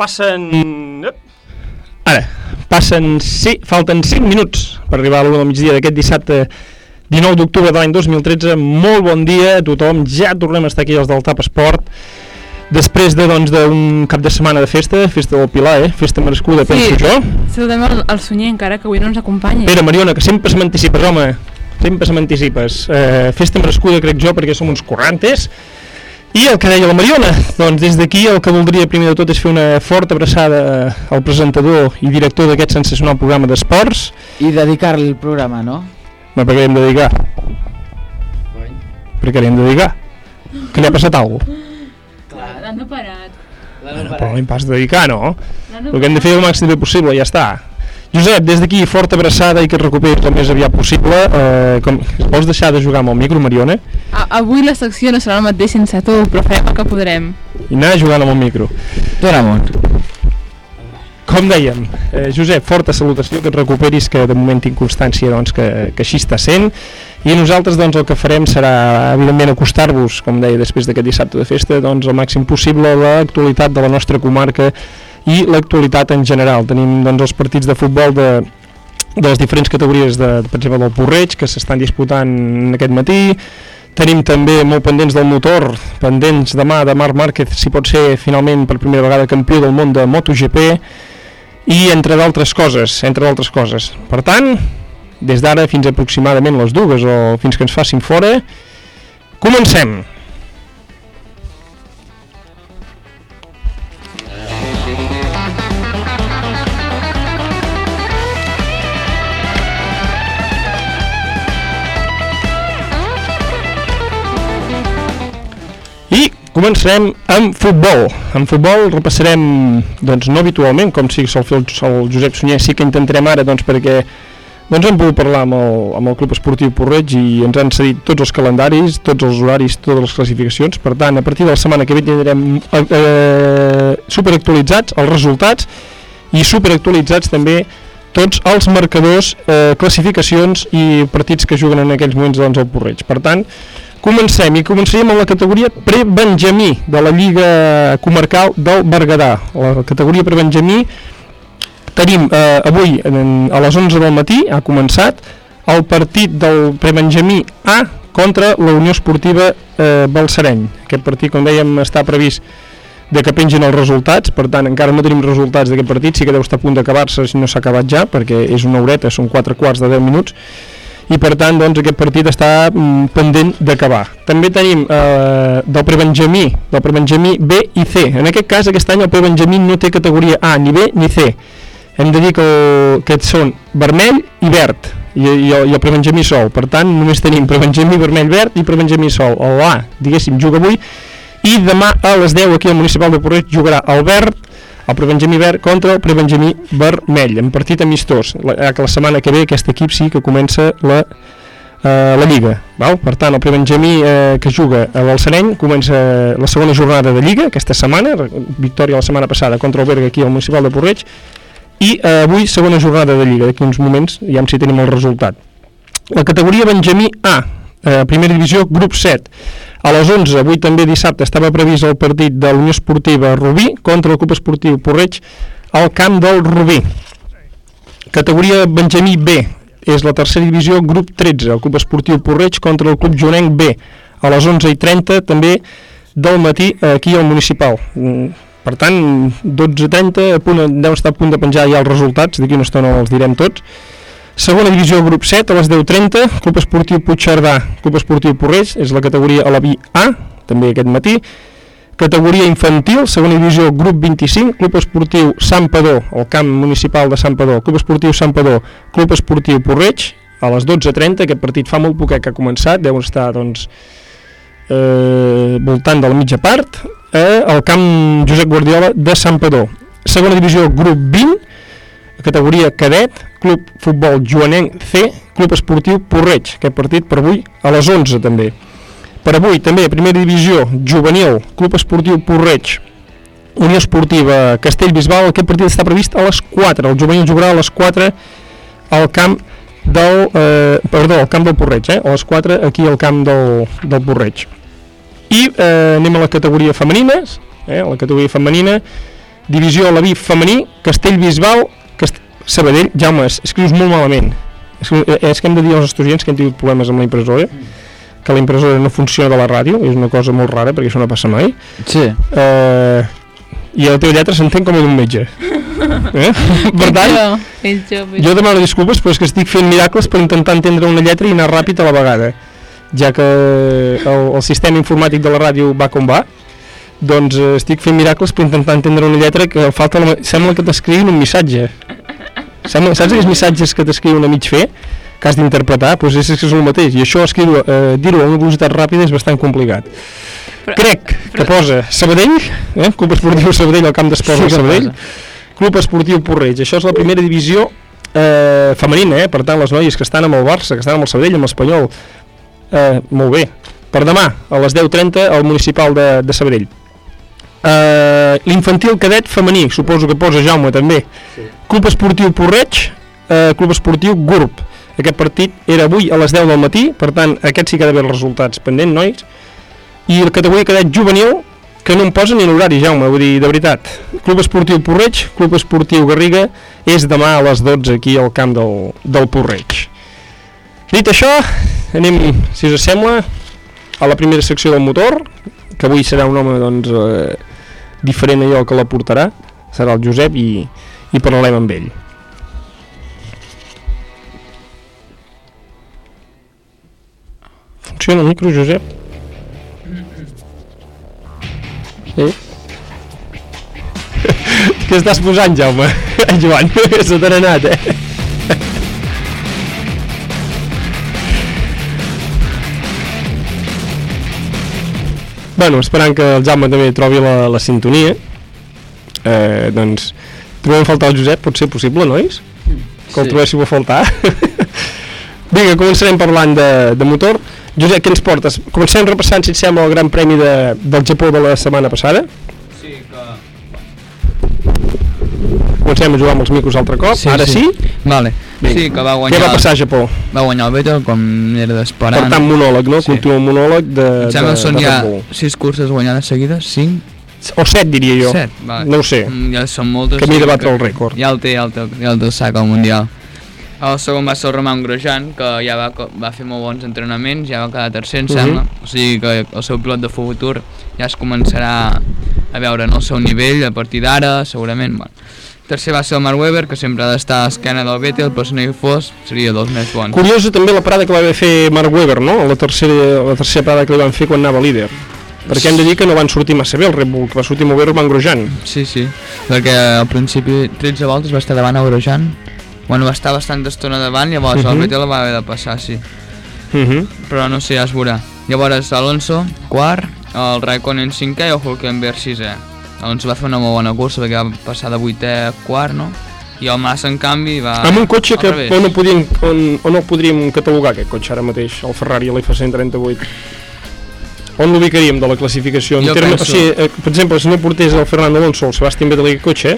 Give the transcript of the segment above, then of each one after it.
passen... Ara, passen... Sí, falten 5 minuts per arribar a l'1 del migdia d'aquest dissabte 19 d'octubre de l'any 2013. Molt bon dia a tothom. Ja tornem a estar aquí els del TAP Esport. Després de, doncs, d'un cap de setmana de festa, festa del Pilar, eh? Festa merescuda, Sí. penso jo. Saludem el, el Sunyer encara, que avui no ens acompanya. Pere, Mariona, que sempre se m'anticipes, home. Sempre se m'anticipes. Eh, festa merescuda, crec jo, perquè som uns corrantes. I el que deia la Mariona, doncs des d'aquí el que voldria primer de tot és fer una forta abraçada al presentador i director d'aquest sensacional programa d'esports. I dedicar-li el programa, no? Ma, per què li hem de dedicar? Per què li hem de dedicar? Que li ha passat alguna cosa? L'han de parat. Però no li hem pas de dedicar, no? L'han El que hem de fer el màxim de possible, ja està. Josep, des d'aquí, forta abraçada i que et recuperis el més aviat possible. Eh, com, vols deixar de jugar amb el micro, Mariona? A, avui la secció no serà el mateix sense tu, però farem el que podrem. I anar jugant amb el micro. Dóna amunt. Com dèiem, eh, Josep, forta salutació, que et recuperis, que de moment tinc constància doncs, que, que així està sent, i nosaltres doncs, el que farem serà, evidentment, acostar-vos, com deia, després d'aquest dissabte de festa, doncs, el màxim possible a l'actualitat de la nostra comarca i l'actualitat en general. Tenim doncs, els partits de futbol de, de les diferents categories, de, per exemple, del Porreig, que s'estan disputant aquest matí, Tenim també molt pendents del motor, pendents demà de Marc Márquez, si pot ser finalment per primera vegada campió del món de MotoGP, i entre d'altres coses, entre d'altres coses. Per tant, des d'ara fins aproximadament les dues o fins que ens facin fora, comencem! Començarem amb futbol. En futbol repassarem, doncs no habitualment, com si sol fer el, el Josep Sunyer, sí que intentarem ara, doncs perquè doncs hem pogut parlar amb el, amb el Club Esportiu Porreig i ens han cedit tots els calendaris, tots els horaris, totes les classificacions. Per tant, a partir de la setmana que ve tindrem eh, eh, superactualitzats els resultats i superactualitzats també tots els marcadors, eh, classificacions i partits que juguen en aquells moments doncs, al Porreig. Per tant, Comencem i començaríem amb la categoria pre-Benjamí de la Lliga Comarcal del Berguedà. La categoria pre-Benjamí tenim eh, avui en, a les 11 del matí, ha començat, el partit del pre-Benjamí A contra la Unió Esportiva eh, Balsareny. Aquest partit, com dèiem, està previst de que pengin els resultats, per tant encara no tenim resultats d'aquest partit, sí que deu estar a punt d'acabar-se si no s'ha acabat ja, perquè és una horeta, són 4 quarts de 10 minuts, i per tant doncs, aquest partit està mm, pendent d'acabar. També tenim eh, del prebenjamí, del prebenjamí B i C. En aquest cas, aquest any el prebenjamí no té categoria A, ni B ni C. Hem de dir que, el, que són vermell i verd, i, i, el, i el prebenjamí sol. Per tant, només tenim prebenjamí vermell-verd i prebenjamí sol. El A, diguéssim, juga avui, i demà a les 10 aquí al Municipal de Porreig jugarà el verd, el prebenjamí verd contra el prebenjamí vermell, en partit amistós. La, ja que la setmana que ve aquest equip sí que comença la, eh, la Lliga. Val? Per tant, el prebenjamí eh, que juga a l'Alçareny comença la segona jornada de Lliga aquesta setmana, victòria la setmana passada contra el Berga aquí al Municipal de Porreig, i eh, avui segona jornada de Lliga, d'aquí uns moments ja si tenim el resultat. La categoria Benjamí A, eh, primera divisió, grup 7. A les 11, avui també dissabte, estava previst el partit de l'Unió Esportiva Rubí contra el Club Esportiu Porreig al camp del Rubí. Categoria Benjamí B, és la tercera divisió, grup 13, el Club Esportiu Porreig contra el Club Jonenc B, a les 11 i 30 també del matí aquí al Municipal. Mm, Per tant, 12.30, a deu estar a punt de penjar ja els resultats, d'aquí una estona els direm tots. Segona divisió, grup 7, a les 10.30, Club Esportiu Puigcerdà, Club Esportiu Porreig, és la categoria a la B A, també aquest matí. Categoria infantil, segona divisió, grup 25, Club Esportiu Sant Padó, el camp municipal de Sant Padó, Club Esportiu Sant Padó, Club Esportiu Porreig, a les 12.30, aquest partit fa molt poquet que ha començat, deu estar, doncs, eh, voltant de la mitja part, eh, al camp Josep Guardiola de Sant Padó. Segona divisió, grup 20, categoria cadet, Club Futbol Joanenc C, Club Esportiu Porreig, aquest partit per avui a les 11 també. Per avui també, primera divisió, juvenil, Club Esportiu Porreig, Unió Esportiva Castellbisbal, aquest partit està previst a les 4, el juvenil jugarà a les 4 al camp del, eh, perdó, al camp del Porreig, eh, a les 4 aquí al camp del, del Porreig. I eh, anem a la categoria femenines, eh, la categoria femenina, Divisió a la vi femení, Castellbisbal, Cast... Sabadell, Jaume, es- escrius molt malament. És, que- és que hem de dir als estudiants que hem tingut problemes amb la impressora, que la impressora no funciona de la ràdio, és una cosa molt rara perquè això no passa mai. Sí. Eh, I la teva lletra s'entén com a d'un metge. Eh? Per tant, jo, jo demano disculpes, però és que estic fent miracles per intentar entendre una lletra i anar ràpid a la vegada, ja que el, el sistema informàtic de la ràdio va com va, doncs eh, estic fent miracles per intentar entendre una lletra que falta la, sembla que t'escrivin un missatge. Sembla, saps aquells missatges que t'escriuen a mig fer, que has d'interpretar? Doncs és, és el mateix, i això escriure, eh, dir-ho a una velocitat ràpida és bastant complicat. Però- Crec que posa Sabadell, eh? Club Esportiu Sabadell, al camp d'esports Sí de Sabadell, Club Esportiu Porreig. Això és la primera divisió eh, femenina, eh? per tant les noies que estan amb el Barça, que estan amb el Sabadell, amb l'Espanyol, eh, molt bé. Per demà, a les 10.30, al municipal de, de Sabadell. Eh, L'infantil cadet femení, suposo que posa Jaume també. Sí. Club Esportiu Porreig, eh, Club Esportiu Gurb. Aquest partit era avui a les 10 del matí, per tant, aquest sí que ha d'haver els resultats pendents, nois. I la categoria cadet juvenil, que no em posa ni l'horari, Jaume, vull dir, de veritat. Club Esportiu Porreig, Club Esportiu Garriga, és demà a les 12 aquí al camp del, del Porreig. Dit això, anem, si us sembla, a la primera secció del motor, que avui serà un home doncs, eh, diferent allò que la portarà, serà el Josep i, i parlarem amb ell. Funciona el micro, Josep? Sí? Què estàs posant, Jaume? Joan, se t'ha anat, eh? Bueno, esperant que el Jaume també trobi la, la sintonia, eh, doncs trobem a faltar el Josep, pot ser possible, nois? Que el Sí. trobéssiu a faltar. Vinga, començarem parlant de, de motor. Josep, què ens portes? Comencem repassant, si et sembla, el Gran Premi de, del Japó de la setmana passada. Comencem a jugar amb els micros altre cop. Sí, Ara sí? sí. Vale. Vinga. Sí, que va Què guanyar, va passar a Japó? va guanyar el Vettel com era Per d'esperar. tant, monòleg, no? Sí. Continua monòleg de, Em sembla que són ja Red Bull. sis curses guanyades seguides, cinc, O set, diria jo. set, vale. No ho sé. Mm, Ja són moltes. Camí de batre el rècord. Ja el té, ja el té, ja el té el sac al Mundial. El segon va ser el Roman Grosjean, que ja va, va fer molt bons entrenaments, ja va quedar tercer, em Mhm. sembla. O sigui que el seu pilot de futur ja es començarà a veure en el seu nivell a partir d'ara, segurament. Bueno. Tercer va ser el Mark Webber, que sempre ha d'estar a l'esquena del Vettel, però si no hi fos, seria dels més bons. Curiosa també la parada que va fer Mark Webber, no? La tercera, la tercera parada que li van fer quan anava líder. Perquè hem de dir que no van sortir massa bé el Red Bull, que va sortir molt bé Roman Grosjean. Sí, sí, perquè al principi 13 voltes va estar davant a Grosjean, bueno, va estar bastant estona davant, llavors Mhm. el Vettel el va haver de passar, sí. Uh -huh. però no sé, ja es veurà. Llavors Alonso, quart, el Raikkonen cinquè i el Hulkenberg sisè. Alonso va fer una molt bona cursa perquè va passar de vuitè a quart, no? I el Massa, en canvi, va... Amb un cotxe que on no, podíem, on, on no podríem catalogar aquest cotxe ara mateix, el Ferrari l'F138. On l'ubicaríem de la classificació? En Jo terme, penso- O sigui, eh, per exemple, si no portés el Fernando Alonso el Sebastián Vettel aquest cotxe,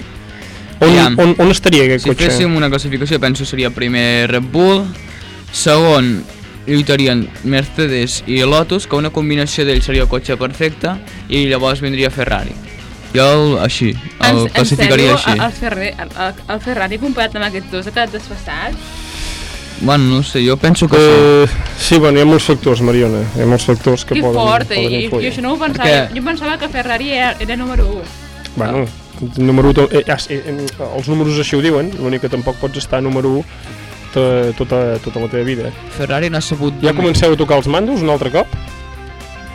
on, Aviam. on, on estaria aquest Si cotxe? féssim una classificació, penso seria primer Red Bull, segon lluitarien Mercedes i Lotus, que una combinació d'ells seria el cotxe perfecte, i llavors vindria Ferrari. Jo el, així, el classificaria així. El, el, Ferrer, el, el, el Ferrari comparat amb aquests dos ha quedat desfassat? Bueno, no sé, jo penso que. Eh, sí, bueno, hi ha molts factors, Mariona. Hi ha molts factors que Que poden, fort, poden i, influir. jo això no ho pensava. Perquè- Jo pensava que Ferrari era, era número 1. Bueno, número 1, eh, eh, eh, els números així ho diuen, l'únic que tampoc pots estar número 1 tota, tota, tota la teva vida. Ferrari n'ha sabut... Ja comenceu a tocar els mandos un altre cop?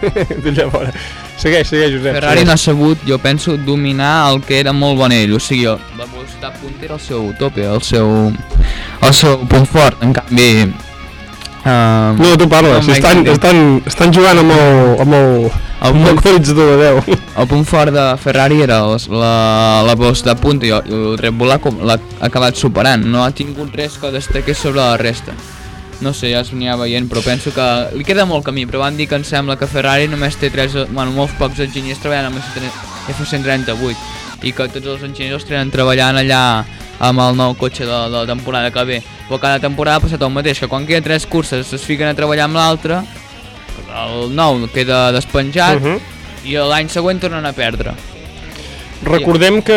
De llavors. Segueix, segueix, Josep. Ferrari segueix. n'ha sabut, jo penso, dominar el que era molt bon ell, o sigui, la velocitat punta era el seu tope, el seu, el seu punt fort, en canvi... Uh, No, tu parles, No, estan, estan, estan jugant amb el, amb el, el, punt, actualitzador de 10. el punt fort de Ferrari era els- la, la velocitat punta i el, el Red Bull l'ha acabat superant, no ha tingut res que destaqués sobre la resta. No sé, ja venia veient, però penso que li queda molt camí, però van dir que em sembla que Ferrari només té tres, bueno, molts pocs enginyers treballant amb el F138 i que tots els enginyers tenen treballant allà amb el nou cotxe de, de la temporada que ve. Però cada temporada ha passat el mateix, que quan queden tres curses es fiquen a treballar amb l'altre, el nou queda despenjat Uh -huh. i l'any següent tornen a perdre. Recordem que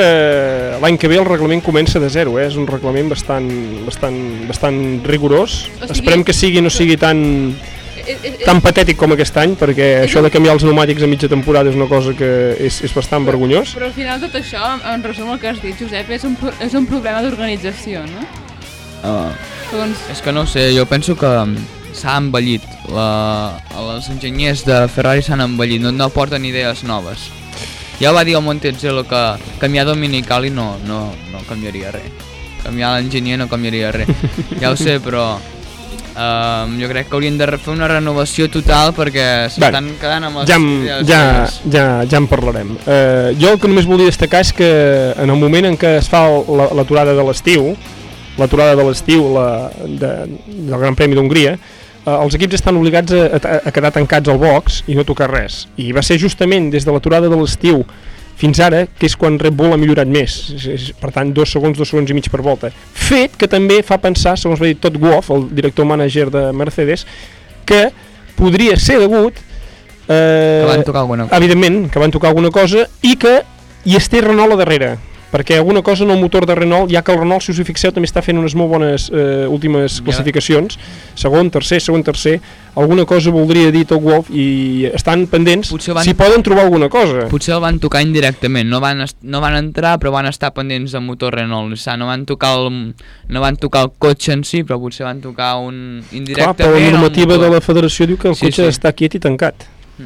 l'any que ve el reglament comença de zero, eh? és un reglament bastant, bastant, bastant rigorós. O sigui- Esperem que sigui no sigui tan, És, és, tan patètic com aquest any, perquè això de canviar els pneumàtics a mitja temporada és una cosa que és, és bastant vergonyós. Però al final tot això, en, resum el que has dit, Josep, és un, és un problema d'organització, no? Uh, Doncs, és que no ho sé, jo penso que s'ha envellit. La, els enginyers de Ferrari s'han envellit, no, no porten idees noves. Ja va dir el Montezelo que canviar Dominicali no, no, no canviaria res. Canviar l'enginyer no canviaria res. Ja ho sé, però um, jo crec que haurien de fer una renovació total perquè s'estan quedant amb les Ja, en- ja, ja, ja en parlarem. Eh, jo el que només volia destacar és que en el moment en què es fa l'aturada de l'estiu, l'aturada de l'estiu la, de, del Gran Premi d'Hongria, eh, els equips estan obligats a, a, a quedar tancats al box i no tocar res. I va ser justament des de l'aturada de l'estiu fins ara, que és quan Red Bull ha millorat més, és, és, per tant, dos segons, dos segons i mig per volta. Fet que també fa pensar, segons va dir Todd Wolff, el director mànager de Mercedes, que podria ser degut eh, Que van tocar alguna cosa. evidentment, que van tocar alguna cosa i que hi es té Renault a darrere perquè alguna cosa en el motor de Renault, ja que el Renault, si us hi fixeu, també està fent unes molt bones eh, últimes Ja. classificacions, segon, tercer, segon, tercer, alguna cosa voldria dir Todd Wolff i estan pendents van- si poden trobar alguna cosa. Potser el van tocar indirectament, no van, no van entrar però van estar pendents del motor Renault, o sigui, no van tocar el, no van tocar el cotxe en si, però potser van tocar un Clar, indirectament però la normativa de la federació diu que el Sí, cotxe sí. està quiet i tancat.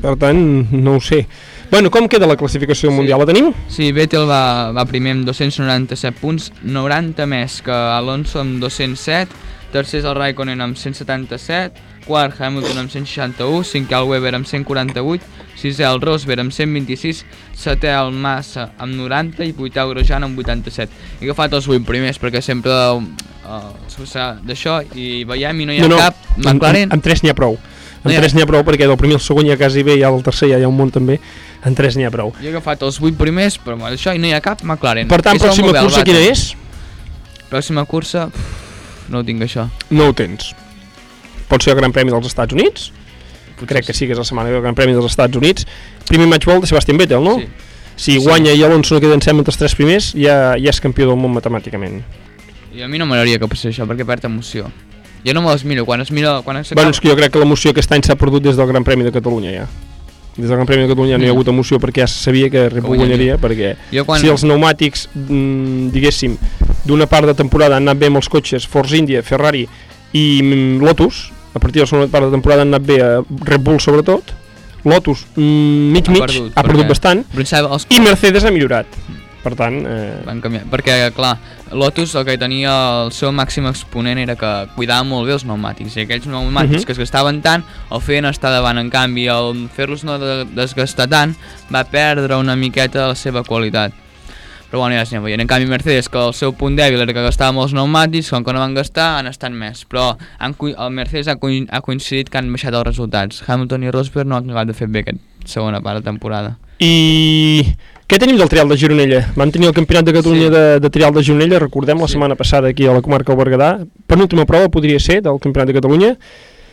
Per tant, no ho sé. Bueno, com queda la classificació Sí. mundial? La tenim? Sí, Vettel va, va primer amb 297 punts, 90 més que Alonso amb 207, tercer és el Raikkonen amb 177, quart Hamilton amb 161, cinquè el Weber amb 148, sisè el Rosberg amb 126, setè el Massa amb 90 i vuitè el Grosjean amb 87. He agafat els 8 primers perquè sempre uh, d'això i veiem i no hi ha cap amb, McLaren. amb, amb 3 n'hi ha prou. Ha- 3 n'hi ha prou perquè del primer al segon ja quasi bé i al tercer ja hi ha un munt també. En 3 n'hi ha prou. Jo he agafat els 8 primers, però amb això i no hi ha cap McLaren. Per tant, És el pròxima cursa quina és? Pròxima cursa, uf, no ho tinc això. No ho tens. Pot ser el Gran Premi dels Estats Units, crec que sí que és la setmana del Gran Premi dels Estats Units. Primer match ball de Sebastian Vettel, no? Sí. Si Sí. guanya i Alonso no queden sempre entre els tres primers, ja, ja és campió del món matemàticament. I a mi no m'agradaria que passés això, perquè perd emoció. Jo no me les miro, quan es mira... Quan s'acaba... Bueno, és que jo crec que l'emoció aquest any s'ha perdut des del Gran Premi de Catalunya ja. Des del Gran Premi de Catalunya no hi ha Mm. hagut emoció perquè ja se sabia que Red Bull guanyaria. perquè Jo quan... si els pneumàtics, mm, diguéssim, d'una part de temporada han anat bé amb els cotxes Force India, Ferrari i mm, Lotus, a partir de la segona part de temporada han anat bé a Red Bull sobretot, Lotus mm, mig Ha mig, perdut, ha perdut bastant, els i Mercedes ha millorat. Per tant, eh, van canviar. Perquè, clar, Lotus el que tenia el seu màxim exponent era que cuidava molt bé els pneumàtics i aquells pneumàtics Mhm. que es gastaven tant el feien estar davant. En canvi, el fer-los no de desgastar tant va perdre una miqueta la seva qualitat. Però bueno, ja es veient. En canvi, Mercedes, que el seu punt dèbil era que gastava molts pneumàtics, com que no van gastar, han estat més. Però han, el Mercedes ha, ha coincidit que han baixat els resultats. Hamilton i Rosberg no han acabat de fer bé aquesta segona part de temporada. I què tenim del trial de Gironella? Vam tenir el Campionat de Catalunya Sí. de, de trial de Gironella, recordem, la Sí. setmana passada aquí a la comarca del Berguedà. Penúltima prova podria ser del Campionat de Catalunya,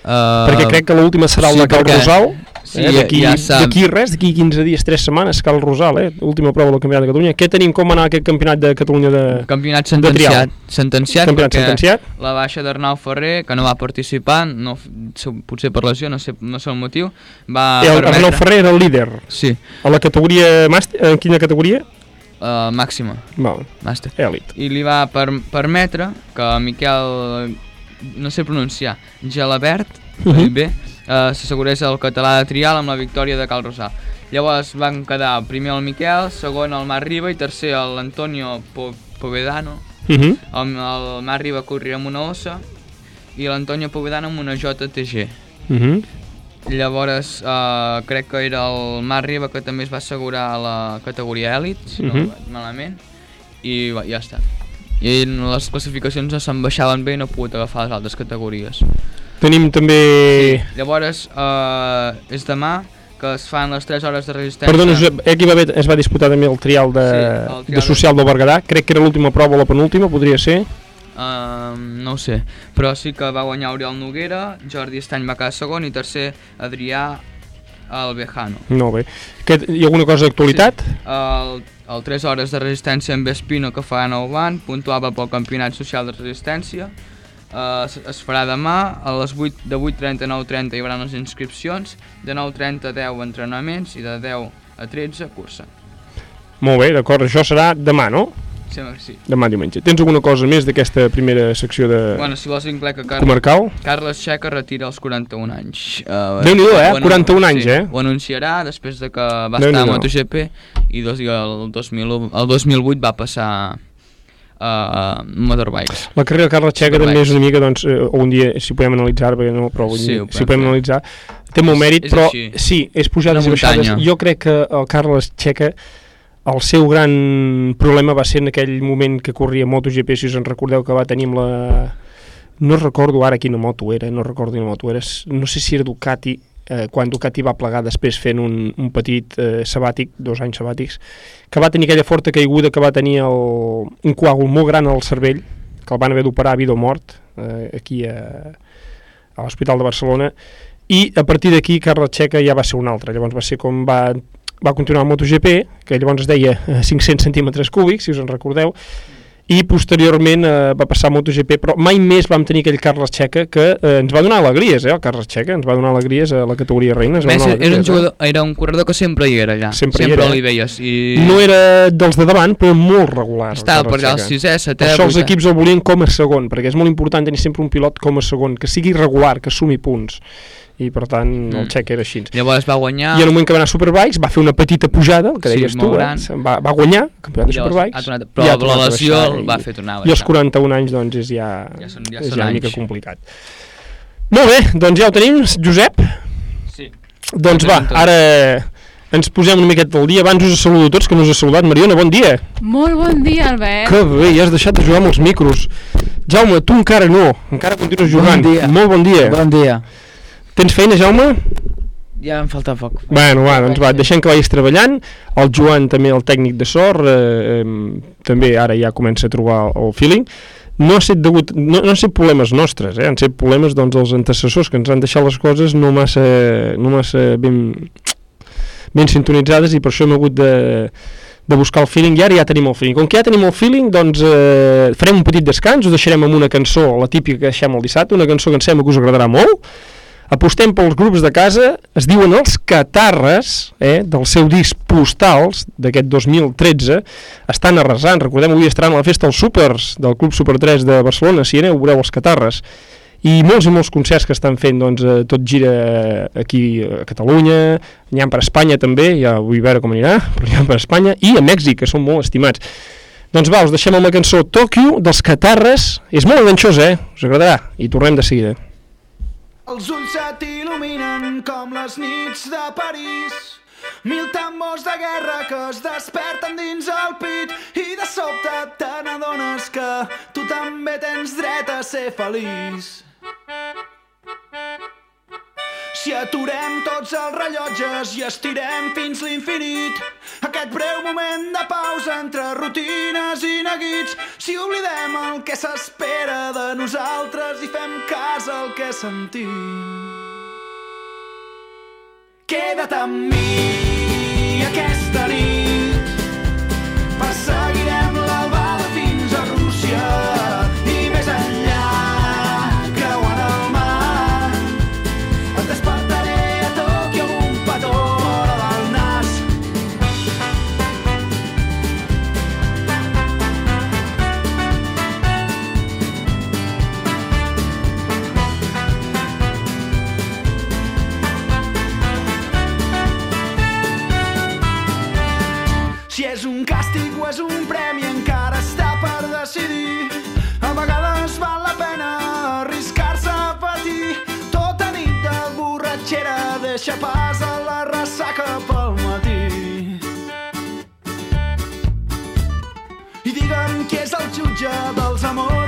Uh, perquè crec que l'última serà el sí, de Cal Rosal. Sí, eh? D'aquí ja d'aquí res, d'aquí 15 dies, 3 setmanes, Cal Rosal, eh? última prova del Campionat de Catalunya. Què tenim, com anar aquest Campionat de Catalunya de... Campionat sentenciat, sentenciat Campionat sentenciat? la baixa d'Arnau Ferrer, que no va participar, no, potser per lesió, no sé, no sé el motiu, va I el permetre... Arnau Ferrer era el líder. Sí, A la categoria màster, en quina categoria? uh, màxima, Val, màster. èlit. I li va per, permetre que Miquel, no sé pronunciar, Gelabert, uh. -huh. bé, uh, s'assegurés el català de trial amb la victòria de Cal Rosal. Llavors van quedar primer el Miquel, segon el Marc Riba i tercer l'Antonio Po Povedano, Uh -huh. El, el Marc Riba corria amb una ossa i l'Antonio Povedano amb una JTG. Uh -huh. Llavors, uh, crec que era el Marc Riba que també es va assegurar a la categoria Elite, si no Mhm. vaig malament, i va, ja està. I les classificacions no se'n baixaven bé i no he pogut agafar les altres categories. Tenim també... Llavors, uh, és demà que es fan les 3 hores de resistència. Perdona, Josep, eh, aquí va haver, es va disputar també el trial de, Sí, el trial de social del Berguedà. Crec que era l'última prova o la penúltima, podria ser. Uh, no ho sé, però sí que va guanyar Oriol Noguera, Jordi Estany va quedar segon i tercer Adrià al Bejano. Molt bé. Que, hi ha alguna cosa d'actualitat? El, el 3 hores de resistència amb Espino que fa 9 van, puntuava pel Campionat Social de Resistència. Uh, es, farà demà, a les 8, de 8.30 a 9.30 hi haurà les inscripcions, de 9.30 a 10 entrenaments i de 10 a 13 cursa. Molt bé, d'acord, això serà demà, no? Sembla que sí. Demà diumenge. Tens alguna cosa més d'aquesta primera secció de Bueno, si vols incloc que Car comarcal? Carles Xeca retira els 41 anys. Uh, Déu-n'hi-do, eh? anun- 41 anys, sí, eh? Ho anunciarà després de que va estar a MotoGP i dos, el, 2001, el 2008 va passar uh, Motorbikes. La carrera de Carles Checa també és una mica, doncs, eh, un dia, si podem analitzar, perquè no, però Sí, dir, ho si podem podem analitzar, té molt És- mèrit, és però així. sí, és pujades i baixades. Jo crec que el Carles Checa, el seu gran problema va ser en aquell moment que corria MotoGP, si us en recordeu que va tenir amb la... No recordo ara quina moto era, no recordo quina moto era, no sé si era Ducati, eh, quan Ducati va plegar després fent un, un petit eh, sabàtic, dos anys sabàtics, que va tenir aquella forta caiguda que va tenir el, un coàgul molt gran al cervell, que el van haver d'operar a vida o mort, eh, aquí a, a l'Hospital de Barcelona, i a partir d'aquí Carles Checa ja va ser un altre, llavors va ser com va, va continuar el MotoGP, que llavors es deia eh, 500 centímetres cúbics, si us en recordeu, i posteriorment eh, va passar a MotoGP, però mai més vam tenir aquell Carles Checa que eh, ens va donar alegries, eh, el Carles Checa, ens va donar alegries a la categoria reina. ens va donar era, un eh? jugador, era un corredor que sempre hi era allà. Sempre hi sempre era, li eh? veies. I No era dels de davant, però molt regular. estava per allà al sisè, setè, això els equips el volien com a segon, perquè és molt important tenir sempre un pilot com a segon, que sigui regular, que sumi punts. I per tant el Mm. Checa era així. Llavors va guanyar... I en el moment que va anar a Superbikes va fer una petita pujada, el que Sí, deies tu, eh? va, va guanyar el campionat de i Superbikes. ha tornat, i però ha la lesió el i- va fer tornar a I als baixar. 41 anys doncs és ja, Ja són- ja és són ja una mica anys. complicat. Molt bé, doncs ja ho tenim, Josep. Sí. Doncs va, ara ens posem una miqueta al dia. Abans us saludo tots, que no us he saludat. Mariona, bon dia. Molt bon dia, Albert. Que bé, ja has deixat de jugar amb els micros. Jaume, tu encara no, encara continues jugant. dia. Molt bon dia. Bon dia. Tens feina, Jaume? Ja em falta poc. Bueno, va, doncs va, deixem que vagis treballant. El Joan també, el tècnic de sort, eh, eh, també ara ja comença a trobar el feeling. No ha set degut, no, no han set problemes nostres, eh? han set problemes doncs, dels antecessors que ens han deixat les coses no massa, no massa ben, ben sintonitzades i per això hem hagut de, de buscar el feeling i ara ja tenim el feeling. Com que ja tenim el feeling, doncs eh, farem un petit descans, us deixarem amb una cançó, la típica que deixem el dissabte, una cançó que em sembla que us agradarà molt, apostem pels grups de casa, es diuen els Catarres, eh, del seu disc Postals, d'aquest 2013, estan arrasant, recordem, avui estaran a la festa els Supers del Club Super 3 de Barcelona, si aneu veureu els Catarres, i molts i molts concerts que estan fent, doncs, eh, tot gira aquí a Catalunya, n'hi ha per Espanya també, ja vull veure com anirà, però n'hi ha per Espanya, i a Mèxic, que són molt estimats. Doncs va, us deixem amb la cançó Tòquio dels Catarres, és molt enganxosa, eh? Us agradarà, i tornem de seguida. Els ulls se t'il·luminen com les nits de París. Mil tambors de guerra que es desperten dins el pit i de sobte te n'adones que tu també tens dret a ser feliç. Si aturem tots els rellotges i estirem fins l'infinit, aquest breu moment de pausa entre rutines i neguits, si oblidem el que s'espera de nosaltres i fem cas al que sentim. Queda't amb mi és el jutge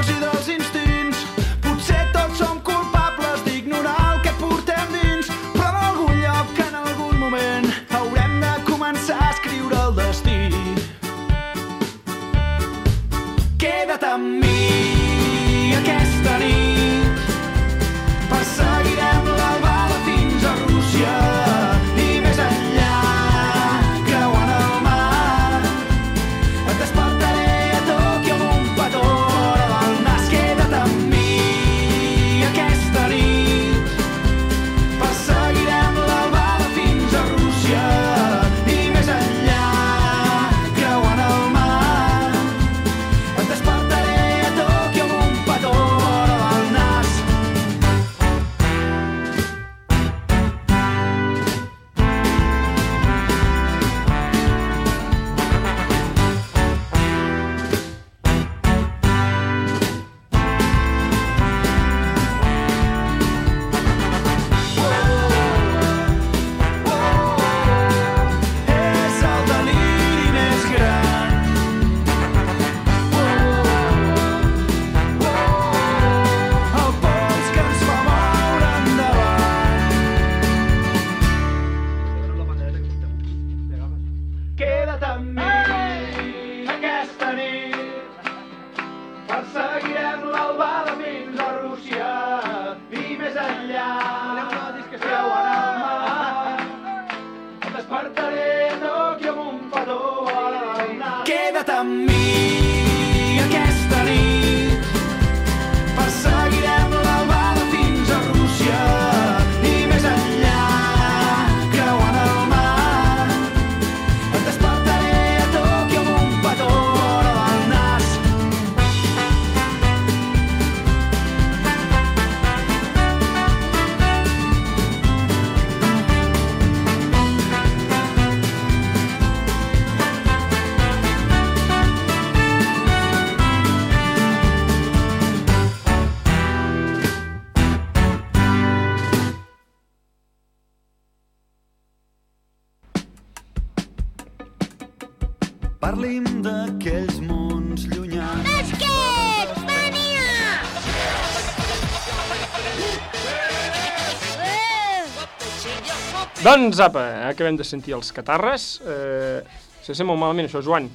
Doncs apa, acabem de sentir els catarres. Eh, se sent molt malament això, Joan.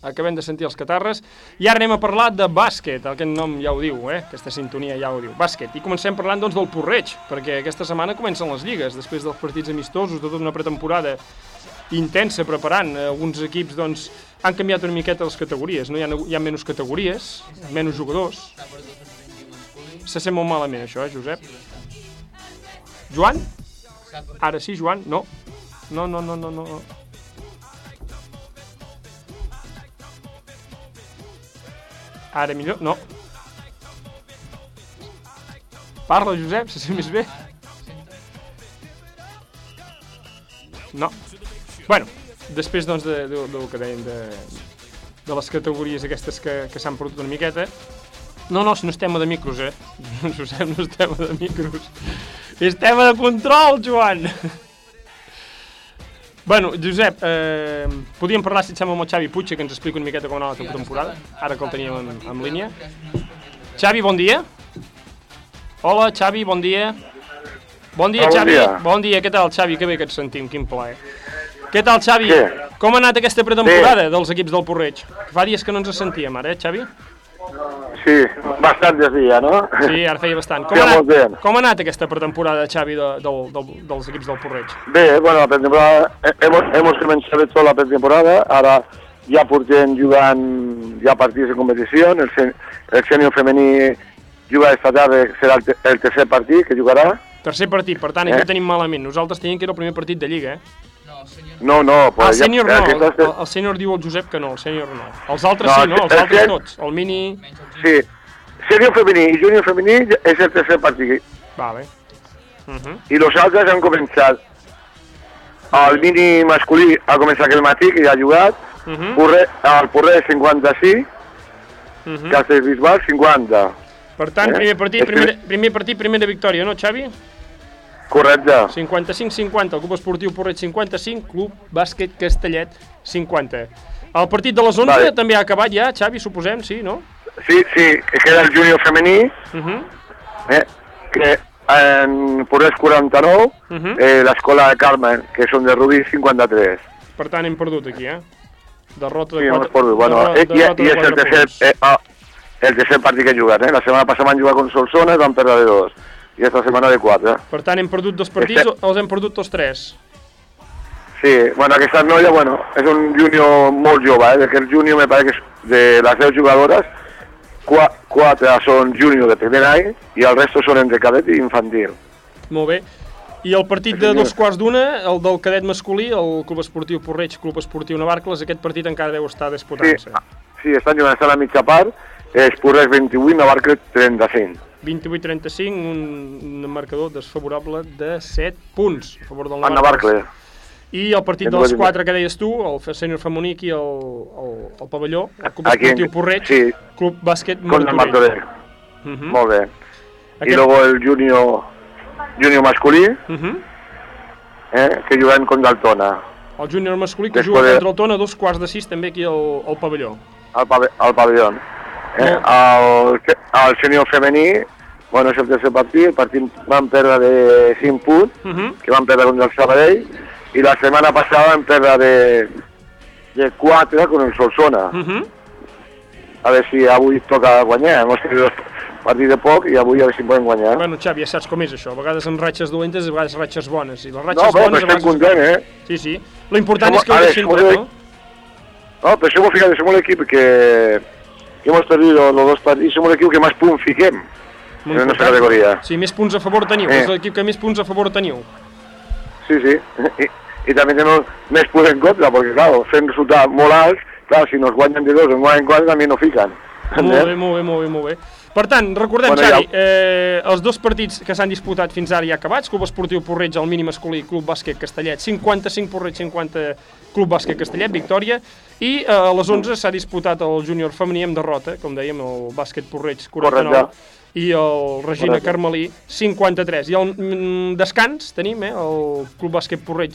Acabem de sentir els catarres. I ara anem a parlar de bàsquet. Aquest nom ja ho diu, eh? Aquesta sintonia ja ho diu. Bàsquet. I comencem parlant doncs, del porreig, perquè aquesta setmana comencen les lligues, després dels partits amistosos, de tota una pretemporada intensa preparant. Alguns equips doncs, han canviat una miqueta les categories, no? hi, ha, hi ha menys categories, menys jugadors. Se sent molt malament això, eh, Josep? Joan? Ara sí, Joan? No. No, no, no, no, no. Ara millor? No. Parla, Josep, se sent més bé. No. Bueno, després doncs de, de, del que dèiem de, de les categories aquestes que, que s'han perdut una miqueta, no, no, si no és tema de micros, eh? Josep, no és tema de micros. És tema de control, Joan! bueno, Josep, eh, podíem parlar, si et sembla, amb el Xavi Puig, que ens explica una miqueta com anava la temporada, ara que el teníem en, en línia. Xavi, bon dia. Hola, Xavi, bon dia. Bon dia, Ah, bon Xavi. dia. Bon dia, què tal, Xavi? Que bé que et sentim, quin plaer. Què tal, Xavi? Què? Com ha anat aquesta pretemporada dels equips del Porreig? Fa dies que no ens sentíem, ara, eh, Xavi? Sí, bastantes días, ¿no? Sí, ara feia bastant. Com, Sí, ha, bé. anat, com ha anat aquesta pretemporada, Xavi, de, del, del, dels equips del Porreig? Bé, bueno, la pretemporada, hemos, hemos comenzado toda la pretemporada, ahora ya portem jugant ja partits de competició, el, sen- el sènior femení juga esta tarda, serà el, te, el tercer partit que jugarà. Tercer partit, per tant, Eh? aquí ho tenim malament. Nosaltres teníem que era el primer partit de Lliga, eh? No, no, Ah, pues el sènior no, el, aquesta- el, el sènior diu el Josep que no, el sènior no. Els altres No, sí, no? Els el altres sen- tots. El mini... Sí, sènior femení i júnior femení és el tercer partit. Vale. Uh -huh. I els altres han començat. El mini masculí ha començat aquest matí, que ja ha jugat. Uh -huh. Porre, el Porrer 56, Uh -huh. Castellbisbal 50. Per tant, Eh? primer partit, primer, primer partit, primera victòria, no, Xavi? Correcte. 55-50, el Club Esportiu Porreig 55, Club Bàsquet Castellet 50. El partit de les 11 Vale. també ha acabat ja, Xavi, suposem, sí, no? Sí, sí, que queda el júnior femení, Uh -huh. eh, que en Porres 49, Uh -huh. eh, l'escola de Carmen, que són de Rubí 53. Per tant, hem perdut aquí, eh? Derrota de Sí, 4 hemos por Bueno, eh, i, i és el tercer, eh, ah, el tercer partit que he jugat, eh? La setmana passada van jugar con Solsona i van perdre de dos. I esta setmana de quatre. Per tant, hem perdut dos partits Este- o els hem perdut tots tres? Sí, bueno, aquesta noia, bueno, és un júnior molt jove, eh? Perquè el júnior me parece que és de les 10 jugadores, qua, quatre són júnior de primer any i el resto són entre cadet i infantil. Molt bé. I el partit de dos quarts d'una, el del cadet masculí, el Club Esportiu Porreig, Club Esportiu Navarcles, aquest partit encara deu estar Sí, disputant-se. sí, estan jugant a mitja part, és Porres 28, Navarcles 35. 28-35, un, un marcador desfavorable de 7 punts a favor del El Navarcles. Navarcles. I el partit de Ja no les ho dic. 4 que deies tu, el sènior femení aquí al, al, al pavelló, el Club Aquí, Esportiu Porreig, sí. Club Bàsquet el Martorell. Uh -huh. Molt bé. Aquest- I luego el júnior, júnior masculí, Uh -huh. eh, que juguen contra el Tona, El júnior masculí que Després juga contra el Tona a dos quarts de sis també aquí al, al pavelló. al, pave, al pavelló. Eh, el, el sènior femení, bueno, és el tercer partit, el partit van perdre de 5 punts, Uh -huh. que van perdre contra el Sabadell, y la semana pasada vam perdre de, de 4 con el Solsona. Uh -huh. A ver si avui toca guanyar. Hemos tenido partit de poc i avui a veure si podem guanyar. Bueno, Xavi, ja saps com és això. A vegades amb ratxes dolentes, a vegades ratxes bones. I les no, ratxes però, bones... però estem vegades- contents, eh? Sí, sí. Lo important Som- és que ho deixin tot, no? No, pero somos, fíjate, somos el equipo que, que hemos perdido los dos partidos, somos el equipo que más puntos fiquem Molt en nuestra categoría. Sí, més punts a favor teniu. Eh. És l'equip que més punts a favor teniu. Sí, sí. Y, y también tenemos més puntos en contra, porque claro, fent resultats molt alts, claro, si nos guanyan de dos o nos guanyan cuatro, también nos fican. Molt bé, molt bé, molt bé, molt bé. Per tant, recordem, Bueno, Xavi, ja- eh, els dos partits que s'han disputat fins ara ja acabats, Club Esportiu Porreig, el mini masculí, Club Bàsquet Castellet, 55 Porreig, 50 Club Bàsquet Castellet, victòria, i eh, a les 11 s'ha disputat el júnior femení amb derrota, com dèiem, el bàsquet Porreig 49, Correcte. i el Regina Correcte. Carmelí 53. I el mm, descans tenim, eh, el Club Bàsquet Porreig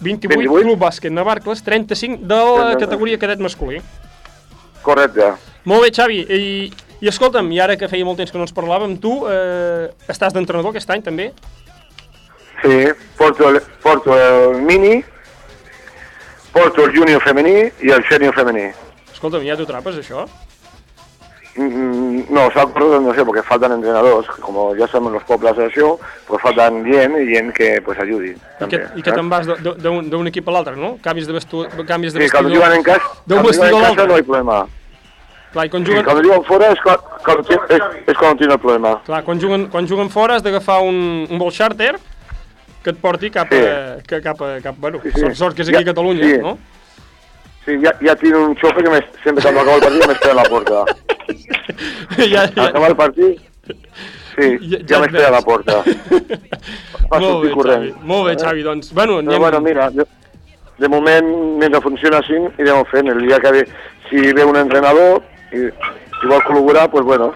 28, 28. Club Bàsquet Navarcles 35 de la 35. categoria cadet masculí. Correcte. Molt bé, Xavi, i, i escolta'm, i ara que feia molt temps que no ens parlàvem, tu eh, estàs d'entrenador aquest any també? Sí, porto el, porto el mini, porto el junior femení i el senior femení. Escolta'm, ja t'ho trapes, això? Mm, No, s'ha no sé, porque faltan entrenadors, como ya sabemos los poblas de això, pues faltan gent i gent que pues ayudi. I que, i que te'n vas d'un equip a l'altre, no? Canvis de, vestu, canvis de Sí, cuando juegan en casa, d'un cuando vestidor juegan a en casa no hay problema. Clar, i quan Sí, juguen, cuando juegan fuera es, cua- cuando tiene- es, es cuando tiene el problema. clar, quan juguen, quan juguen fora has d'agafar un, un vol charter que et porti cap Sí. a... Que, cap a cap, bueno, Sí, sí. sort, sort que és aquí Ja- a Catalunya, sí. no? Sí, ya, ya tiene un chofer que me, siempre cuando acaba el partido me espera en la puerta. ja, ja, Acaba el partido, sí, Ja- ja me et espera a la porta. Va molt bé, corrent. Xavi, molt bé, Xavi, doncs, bueno, Però anem... bueno, mira, de, de moment, mentre funciona així, irem fent. El dia que ve, si ve un entrenador i, i vol col·laborar, pues bueno,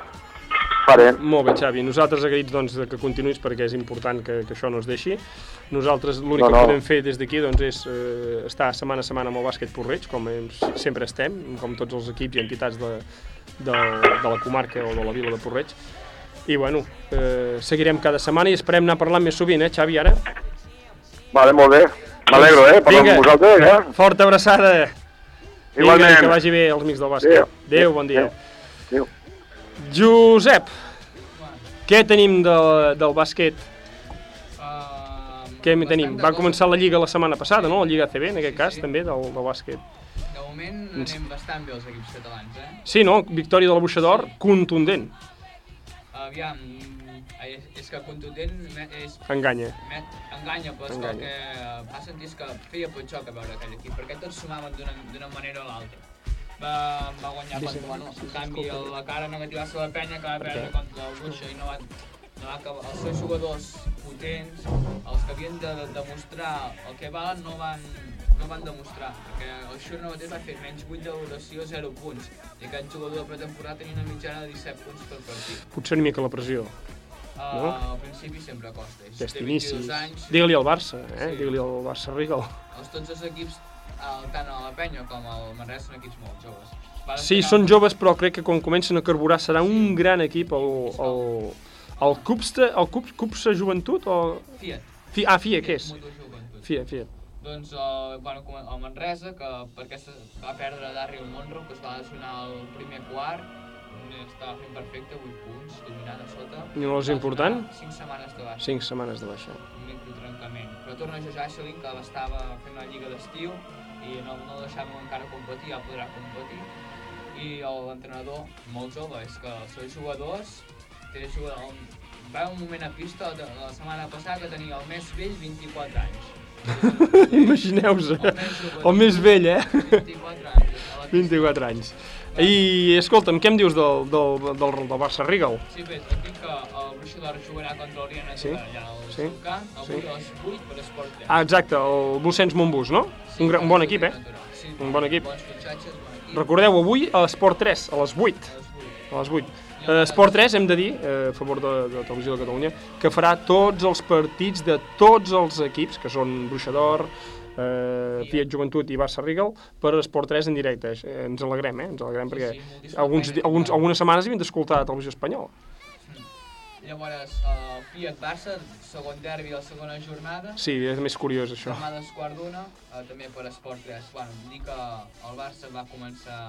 farem. Molt bé, Xavi. Nosaltres agraïts doncs, que continuïs perquè és important que, que això no es deixi. Nosaltres l'únic No, que no. podem fer des d'aquí doncs, és eh, estar setmana a setmana amb el bàsquet Porreig, com hem, sempre estem, com tots els equips i entitats de, de, de la comarca o de la vila de Porreig. I bueno, eh, seguirem cada setmana i esperem anar parlant més sovint, eh, Xavi, ara? Vale, molt bé. M'alegro, eh? Parlar Vinga. amb vosaltres, eh? Forta abraçada! Vinga, Igualment. que vagi bé els amics del bàsquet. Adéu. Adéu, bon dia. Adéu. Josep, què tenim de, del bàsquet Uh, Què hi tenim? Va començar la Lliga la setmana passada, no? La Lliga ACB, en aquest cas, també, del, del bàsquet. De moment anem bastant bé els equips catalans, eh? Sí, no? Victòria de la Buixador, contundent. Aviam, és, és que contundent és, Enganya. enganya, però és que el Enganya. que va sentir és que feia xoc a veure aquell equip, perquè tots sumaven d'una manera o l'altra. Va, va guanyar contra, bueno, en canvi la cara negativa va ser la penya que va perdre contra el Buixa i no va, no va acabar. Els seus jugadors potents, els que havien de, de demostrar el que valen, no van, no van demostrar, perquè el Xurna mateix va fer menys 8 de valoració, 0 punts, i aquest jugador de pretemporada tenia una mitjana de 17 punts per partit. Potser una mica la pressió. Uh, No? Al principi sempre costa. És Aquest té inici. 22 anys, Digue-li al Barça, eh? Sí. Digue-li al Barça Rigal. els, tots els equips, el, tant a la penya com al Manresa, són equips molt joves. Sí, són joves, però crec que quan comencen a carburar serà un gran equip el, el, el Cupsta, el Cup, Cupsa Joventut o... Fiat. Fi, ah, FIA, què és? Mutua Joventut. FIA, FIA. Doncs uh, bueno, com el Manresa, que perquè se va perdre Darryl Monroe, que es va lesionar el primer quart, estava fent perfecte, 8 punts, dominant a sota. I no és important? 5 setmanes de baixa. 5 setmanes de baixa. un microtrencament. Però torna Josh Ashelin, que estava fent una lliga d'estiu i no, no deixàvem encara competir, ja podrà competir. I l'entrenador, molt jove, és que els seus jugadors, té jugador, va un moment a pista la setmana passada que tenia el més vell 24 anys. Imagineu-se. El. El més vell, eh? 24 anys. a la pista. 24 anys. I, escolta'm, què em dius del, del, del, del Barça Rigal? Sí, bé, et dic que el Bruixador jugarà contra l'Oriana Sí, allà al sí, camp, avui sí. a les 8 per Esport 3. Ah, exacte, el Bucens Montbús, no? Sí, Un, gran, un bon equip, eh? Sí, Un bon equip. Bons fitxatges, bon equip. Recordeu, avui a Esport 3, a les 8. A les 8. A les 8. Eh, Esport 3, hem de dir, eh, a favor de, de Televisió de Catalunya, que farà tots els partits de tots els equips, que són Bruixador, eh, Fiat Joventut i Barça Rigal, per Esport 3 en directe. Eh, ens alegrem, eh? Ens alegrem Sí, perquè sí, alguns, alguns, algunes setmanes havien d'escoltar la televisió espanyola. Llavors, el Fiat-Barça, segon derbi de la segona jornada. Sí, és més curiós això. Demà a dos quarts d'una, eh, també per Esport 3. Bueno, dir que el Barça va començar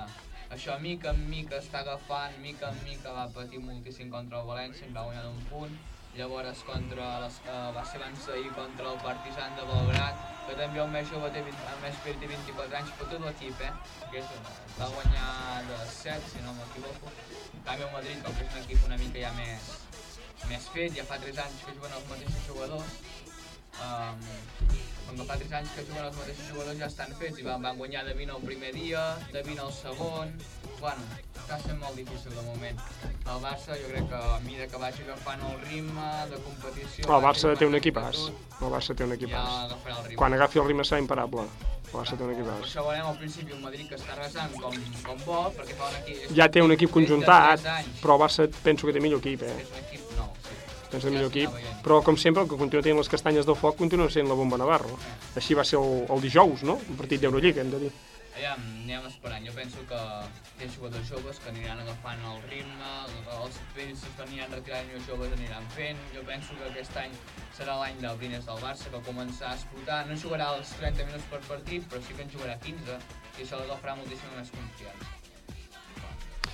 això mica en mica està agafant, mica en mica va patir moltíssim contra el València, en va guanyar d'un punt. Llavors contra les, eh, va ser abans d'ahir contra el Partizan de Belgrat, que també el més jove té, 20, el més vell té 24 anys, però tot l'equip, eh? Que és, va guanyar de 7, si no m'equivoco. En canvi el Madrid, com que és un equip una mica ja més, més fet, ja fa 3 anys que juguen els mateixos jugadors, um, com que fa 3 anys que juguen els mateixos jugadors ja estan fets i van, van guanyar de 20 el primer dia, de 20 el segon, bueno, està sent molt difícil de moment. El Barça jo crec que a mesura que vagi agafant el ritme de competició... El Barça té un equipàs. El Barça té un Ja equipàs. agafarà el ritme. Quan agafi el ritme serà imparable. El Barça té un Per equipàs. això veurem al principi un Madrid que està resant com, com vol, perquè fa un equip... Ja té un equip conjuntat, però el Barça penso que té millor equip, eh? És un equip que té millor equip. Però, com sempre, el que continua tenint les castanyes del foc continua sent la bomba Navarro. Així va ser el, el dijous, no? Un partit d'Eurolliga, hem de dir. Aviam, anem esperant. Jo penso que hi ha jugadors joves que aniran agafant el ritme, els vells que aniran retirant i els joves aniran fent. Jo penso que aquest any serà l'any dels diners del Barça, que començarà a explotar. No jugarà els 30 minuts per partit, però sí que en jugarà 15, i això l'agafarà moltíssima més confiança.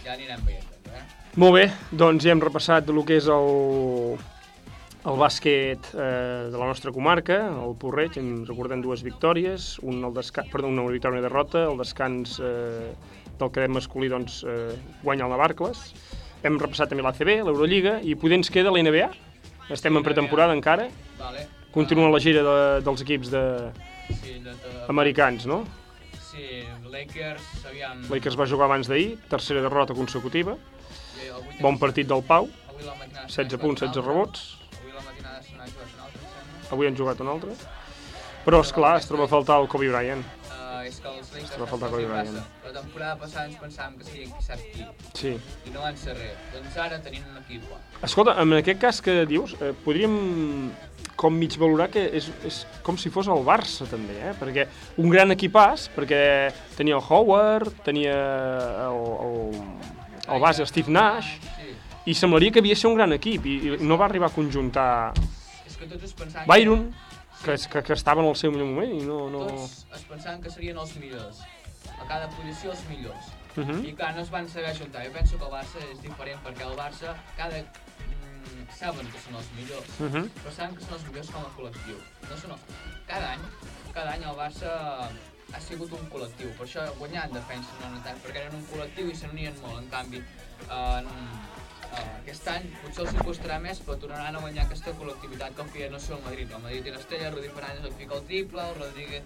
Ja anirem veient, també, eh? Molt bé, doncs ja hem repassat el que és el, el bàsquet eh, de la nostra comarca, el Porreig, hem recordem dues victòries, un el descans, perdó, una victòria i una derrota, el descans eh, del cadet masculí doncs, eh, guanya el Navarcles, hem repassat també l'ACB, l'Eurolliga, i poder ens queda la NBA, estem en pretemporada encara, Vale. continua la gira de, dels equips de, Sí, de, americans, no? Sí, Lakers, aviam... Lakers va jugar abans d'ahir, tercera derrota consecutiva, avui bon partit del Pau, Avui la matinada se n'ha 16 jugat punts, un 16 altre. rebots, Avui la matinada se n'ha jugat un altre, avui han jugat un altre, però, és clar es troba a faltar el Kobe Bryant. Uh, és que els Lakers va faltar Kobe Bryant. passa. La temporada passada ens pensàvem que seria qui sap qui, Sí. i no van ser res. Doncs ara tenim un equip. Escolta, en aquest cas que dius, eh, podríem com mig valorar que és, és com si fos el Barça també, eh? perquè un gran equipàs, perquè tenia el Howard, tenia el, el, el base Steve Nash, i semblaria que havia ser un gran equip, i, i no va arribar a conjuntar És que tots es pensaven... Byron, que, que, que estava en el seu millor moment, i no... no... Tots es pensaven que serien els millors. A cada posició els millors. Uh -huh. I clar, no es van saber ajuntar. Jo penso que el Barça és diferent perquè el Barça cada... Saben que són els millors, Uh -huh. però saben que són els millors com a col·lectiu. No són els... Cada any, cada any el Barça ha sigut un col·lectiu, per això guanyar en defensa no han tant, perquè eren un col·lectiu i s'unien molt, en canvi, en, eh, aquest any potser els costarà més, però tornaran a guanyar aquesta col·lectivitat que feia no sé el Madrid. El Madrid té l'estrella, Rudi Fernández et fica el triple, el Rodríguez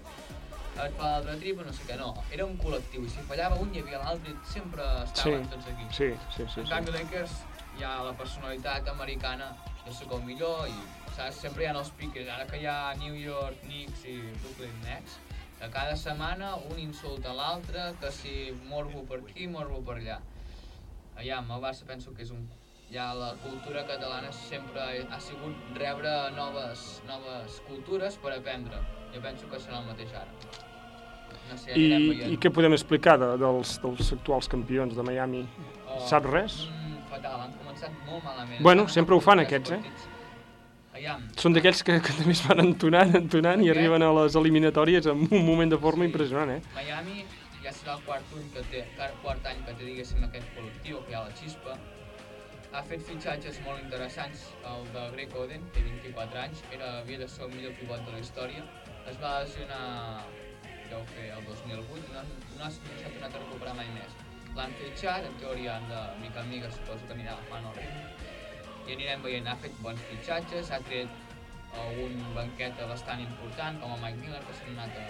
et fa l'altre triple, no sé què, no. Era un col·lectiu i si fallava un hi havia l'altre i sempre estaven Sí, tots aquí. Sí, sí, sí. En sí. canvi, Lakers hi ha la personalitat americana de ser el millor i saps, sempre hi ha els piques. Ara que hi ha New York Knicks i Brooklyn Nets, que cada setmana un insulta l'altre, que si morbo per aquí, morbo per allà. Allà, amb el Barça penso que és un... Ja la cultura catalana sempre ha sigut rebre noves, noves cultures per aprendre. Jo penso que serà el mateix ara. No sé, I, veient. I què podem explicar de, dels, dels actuals campions de Miami? Oh, Saps res? Mm, fatal, han començat molt malament. Bueno, sempre ho fan, aquests, eh? Aviam, Són d'aquells que, que també es van entonant, entonant i Aquest? arriben a les eliminatòries amb un moment de forma impressionant, eh? Miami ja serà el quart, any que té, quart any que té, diguéssim, aquest col·lectiu, que hi ha la xispa. Ha fet fitxatges molt interessants, el de Greg Oden, té 24 anys, era, havia de ser el millor pivot de la història. Es va lesionar, deu fer el 2008, i no, no, ha- no s'ha tornat a recuperar mai més. L'han fitxat, en teoria han de mica en mica suposo que anirà agafant el ritme. I anirem veient, ha fet bons fitxatges, ha tret eh, un banqueta bastant important, com el Mike Miller, que s'ha anat a,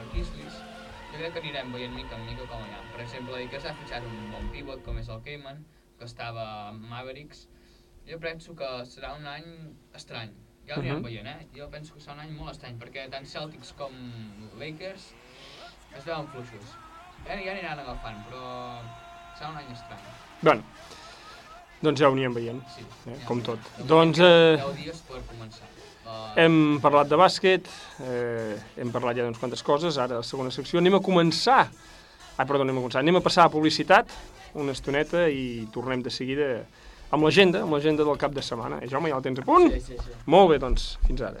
a Grizzlies. Jo crec que anirem veient mica en mica com ha. Per exemple, Lakers ha fitxat un bon pivot, com és el Cayman, que estava a Mavericks. Jo penso que serà un any estrany. Ja ho anirem Mhm. veient, eh? Jo penso que serà un any molt estrany, perquè tant Celtics com Lakers es veuen fluixos. Ja, ja aniran agafant, però serà un any estrany. Bueno, doncs ja ho anirem veient. Sí, Eh, ja com tot. veiem. Doncs, eh, deu dies per començar. Uh, Hem parlat de bàsquet, eh, hem parlat ja d'unes quantes coses, ara la segona secció. Anem a començar, ah, perdó, anem a començar, anem a passar a publicitat una estoneta i tornem de seguida amb l'agenda, amb l'agenda del cap de setmana. Eh, Jaume, ja la tens a punt? Sí, sí, sí. Molt bé, doncs, fins ara.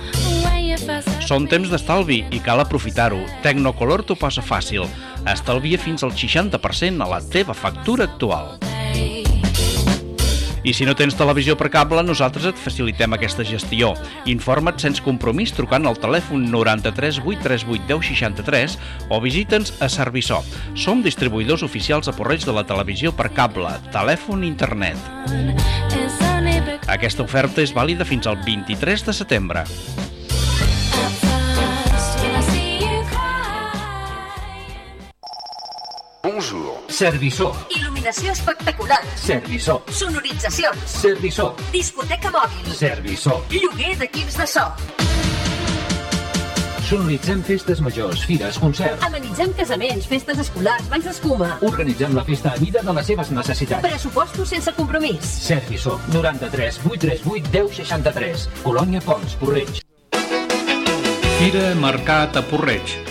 Són temps d'estalvi i cal aprofitar-ho. Tecnocolor t'ho passa fàcil. Estalvia fins al 60% a la teva factura actual. I si no tens televisió per cable, nosaltres et facilitem aquesta gestió. Informa't sense compromís trucant al telèfon 93 838 1063 o visita'ns a Serviçó. Som distribuïdors oficials a Porreig de la televisió per cable, telèfon i internet. Aquesta oferta és vàlida fins al 23 de setembre. Serviçó. Il·luminació espectacular. Serviçó. Sonoritzacions. Serviçó. Discoteca mòbil. Serviçó. Lloguer d'equips de so. Sonoritzem festes majors, fires, concerts. Amenitzem casaments, festes escolars, banys d'escuma. Organitzem la festa a mida de les seves necessitats. Pressupostos sense compromís. Serviçó. 93 838 1063. Colònia Pons, Porreig. Fira Mercat a Porreig.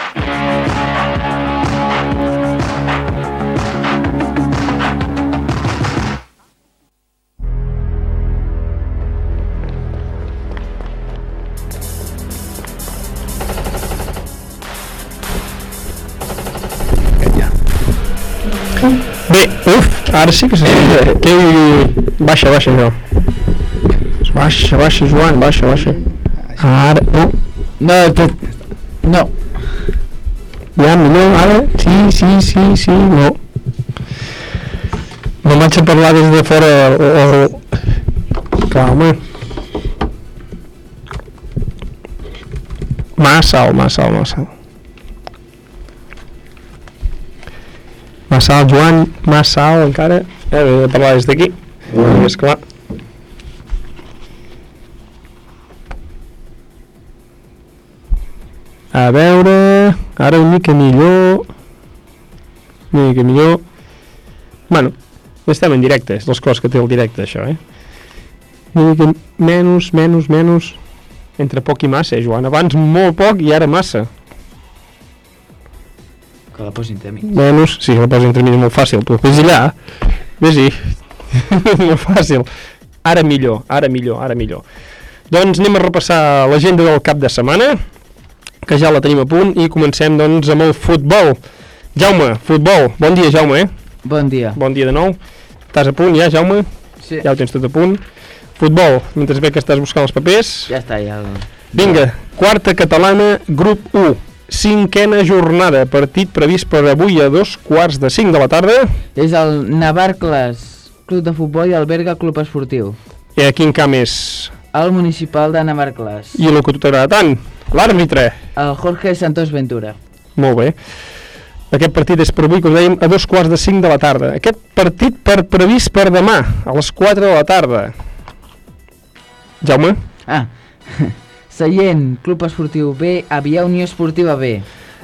Uf, ara sí que se sent. Que... Baixa, baixa, això. Baixa, baixa, Joan, baixa, baixa. Ara, no. No, tot... No. Ja, millor, ara, sí, sí, sí, sí, no. No vaig a parlar des de fora o... o... Clar, home. Massa alt, massa alt, massa alt. Massa alt, Joan, massa alt encara. Eh, he de parlar des d'aquí. Mm. És clar. A veure... Ara una mica millor... Una mica millor... Bueno, estem en directe, és les coses que té el directe, això, eh? Una mica menys, menys, menys... Entre poc i massa, eh, Joan? Abans molt poc i ara massa. Que la posi entre mig. Menys, sí, la posa entre mig és molt fàcil, tu. Vés allà, vés-hi. molt fàcil. Ara millor, ara millor, ara millor. Doncs anem a repassar l'agenda del cap de setmana, que ja la tenim a punt, i comencem doncs amb el futbol. Jaume, futbol. Bon dia, Jaume, eh? Bon dia. Bon dia de nou. Estàs a punt ja, Jaume? Sí. Ja ho tens tot a punt. Futbol, mentre bé que estàs buscant els papers. Ja està, ja... Vinga, quarta catalana, grup 1. Cinquena jornada, partit previst per avui a dos quarts de cinc de la tarda. És el Navarcles, Club de Futbol i Alberga Club Esportiu. I a quin camp és? El Municipal de Navarcles. I el que t'agrada tant? L'àrbitre. El Jorge Santos Ventura. Molt bé. Aquest partit és per avui, com dèiem, a dos quarts de cinc de la tarda. Aquest partit per previst per demà, a les 4 de la tarda. Jaume? Ah, Seient, Club Esportiu B, Avià Unió Esportiva B.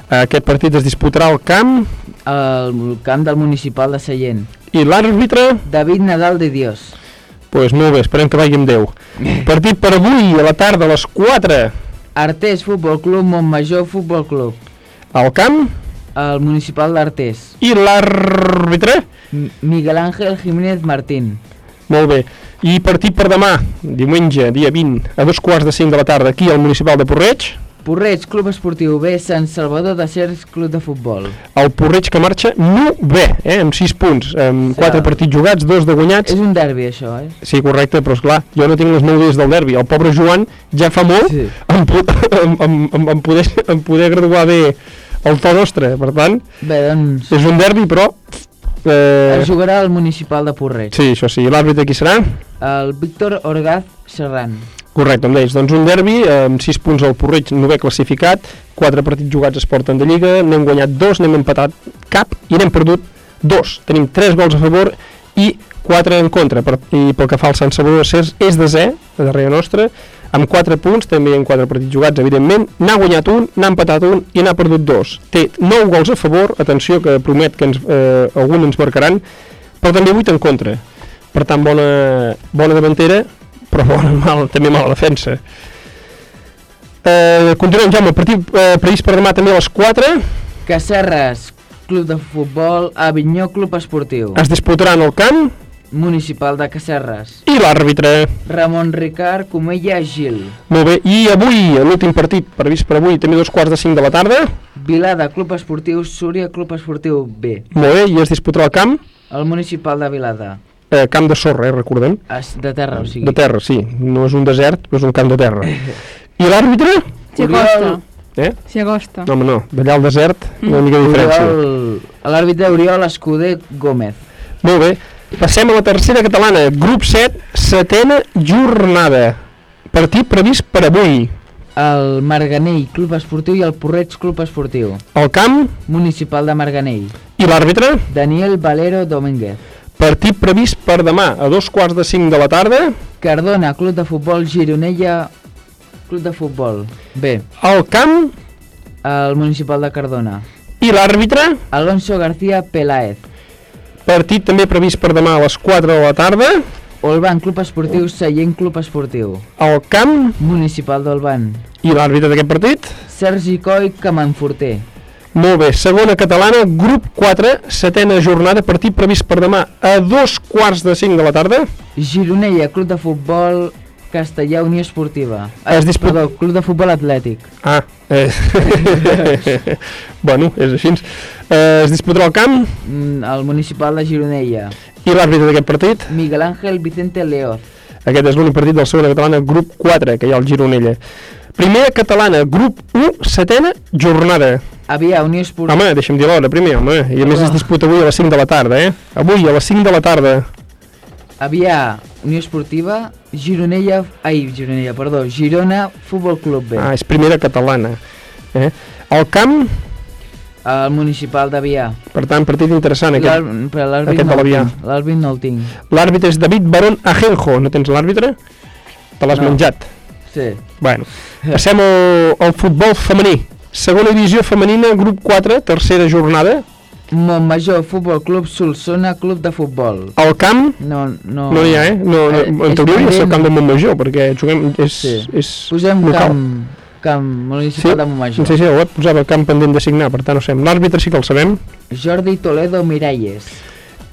Aquest partit es disputarà al camp... El camp del Municipal de Seient. I l'àrbitre? David Nadal de Dios. Pues molt bé, esperem que vagi amb Déu. Partit per avui, a la tarda, a les 4. Artés Futbol Club, Montmajor Futbol Club. Al camp? El municipal d'Artés. I l'àrbitre? Miguel Ángel Jiménez Martín. Molt bé. I partit per demà, diumenge, dia 20, a dos quarts de 5 de la tarda, aquí al Municipal de Porreig. Porreig, Club Esportiu B, Sant Salvador de Cers, Club de Futbol. El Porreig que marxa no bé, eh, amb 6 punts, amb 4 partits jugats, 2 de guanyats. És un derbi, això, eh? Sí, correcte, però esclar, jo no tinc les melodies del derbi. El pobre Joan ja fa molt sí. en, en, en, en, poder, en poder graduar bé el to nostre, per tant, Bé, doncs... és un derbi, però... Eh, Es jugarà al municipal de Porreig. sí, això sí, l'àrbitre qui serà? El Víctor Orgaz Serran. Correcte, em deies, doncs un derbi amb 6 punts al Porreig, novè classificat, 4 partits jugats es porten de Lliga, n'hem guanyat 2, n'hem empatat cap i n'hem perdut 2. Tenim 3 gols a favor i 4 en contra. Per, I pel que fa al Sant Salvador de Cers, és de Z, a darrere nostra, amb 4 punts, també hi ha 4 partits jugats, evidentment, n'ha guanyat un, n'ha empatat un i n'ha perdut 2. Té 9 gols a favor, atenció que promet que ens, eh, algun ens marcaran, però també 8 en contra. Per tant, bona, bona davantera, però bona, mal, també mala defensa. Eh, continuem, Jaume, partit eh, previst per demà també a les 4. Cacerres, Club de Futbol, Avinyó Club Esportiu. Es disputaran al camp Municipal de Cacerres. i l'àrbitre. Ramon Ricard Comella Gil. Molt bé, i avui, l'últim partit previst per avui, també dos quarts de 5 de la tarda. Vilada Club Esportiu, Súria Club Esportiu B. Molt bé, i es disputarà al camp, El municipal de Vilada. eh, camp de sorra, eh, recordem. Es, de terra, o sigui. De terra, sí. No és un desert, però és un camp de terra. I l'àrbitre? S'hi acosta. Eh? S'hi acosta. No, home, no. D'allà al desert, una mica de diferència. L'àrbitre Oriol Escuder Gómez. Molt bé. Passem a la tercera catalana, grup 7, setena jornada. Partit previst per avui. El Marganell Club Esportiu i el Porreig Club Esportiu. El camp Municipal de Marganell. i l'àrbitre. Daniel Valero Domínguez. Partit previst per demà, a dos quarts de 5 de la tarda. Cardona Club de Futbol Gironella Club de Futbol. B. El camp El Municipal de Cardona. i l'àrbitre. Alonso García Peláez. Partit també previst per demà a les 4 de la tarda. Olban Club Esportiu Seient Club Esportiu. El camp Municipal d'Olban. i l'àrbitre d'aquest partit. Sergi Coy Camanforter. Molt bé, segona catalana, grup 4, setena jornada, partit previst per demà a dos quarts de 5 de la tarda. Gironella Club de Futbol Castellà Unió Esportiva. Es disputa- Perdó, Club de Futbol Atlètic. Ah, eh... bueno, és així. Eh, es disputarà al camp Mm, El Municipal de Gironella. i l'àrbitre d'aquest partit. Miguel Ángel Vicente Leoz. Aquest és l'únic partit del segona catalana, grup 4, que hi ha al Gironella. Primera catalana, grup 1, setena jornada. Havia Unió Esportiva. Home, deixa'm dir l'hora primer, home. I a més es disputa avui a les 5 de la tarda, eh? Avui a les 5 de la tarda. Havia Unió Esportiva, Gironella... Ai, Gironella, perdó. Girona Futbol Club B. Ah, és primera catalana. Eh? El camp, El Municipal d'Avià. per tant, partit interessant aquest. Aquest no, de l'Avià. tinc. L'àrbit no el tinc. L'àrbitre és David Barón Ajenjo. No tens l'àrbitre? Te l'has No. menjat. Sí. Bueno, passem al, al futbol femení. Segona divisió femenina, grup 4, tercera jornada. Montmajor Futbol Club Solsona Club de Futbol. Al camp No, no... no hi ha, eh? No, no, Eh, en teoria hauria de ser el camp de Montmajor, perquè juguem, és, Sí. és Posem local. camp, camp municipal de Montmajor. Sí, sí, el web posava camp pendent de signar, per tant no sabem. L'àrbitre sí que el sabem. Jordi Toledo Miralles.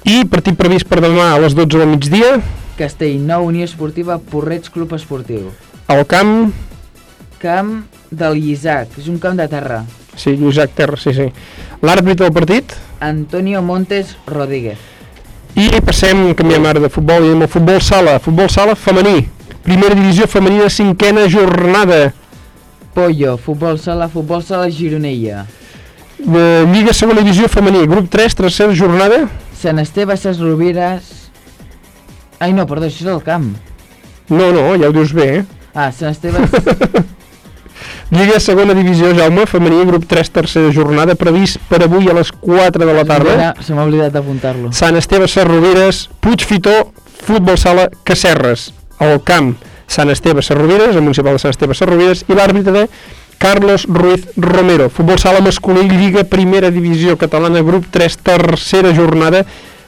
I partit previst per demà a les 12 del migdia, Castellnou Unió Esportiva Porreig Club Esportiu. al camp, Camp del Llisac, és un camp de terra. sí, Lluïsac Terra, sí, sí. L'àrbitre del partit, Antonio Montes Rodríguez. i passem, canviem ara de futbol, i anem al futbol sala, futbol sala femení. Primera divisió femenina, cinquena jornada. Pollo, futbol sala, futbol sala Gironella. De Lliga segona divisió femení, grup 3, tercera jornada. Sant Esteve Ses Rovires... Ai no, perdó, això és el camp. No, no, ja ho dius bé, eh? Ah, Sant Esteve... Lliga segona divisió, Jaume, femení, grup 3, tercera jornada, previst per avui a les 4 de la tarda. Se m'ha oblidat d'apuntar-lo. Sant Esteve Sarroveres, Puigfitó, Futbol Sala, Cacerres. Al camp, Sant Esteve Sarroveres, el municipal de Sant Esteve Sarroveres, i l'àrbitre de Carlos Ruiz Romero. Futbol Sala masculí, Lliga Primera Divisió Catalana, grup 3, tercera jornada,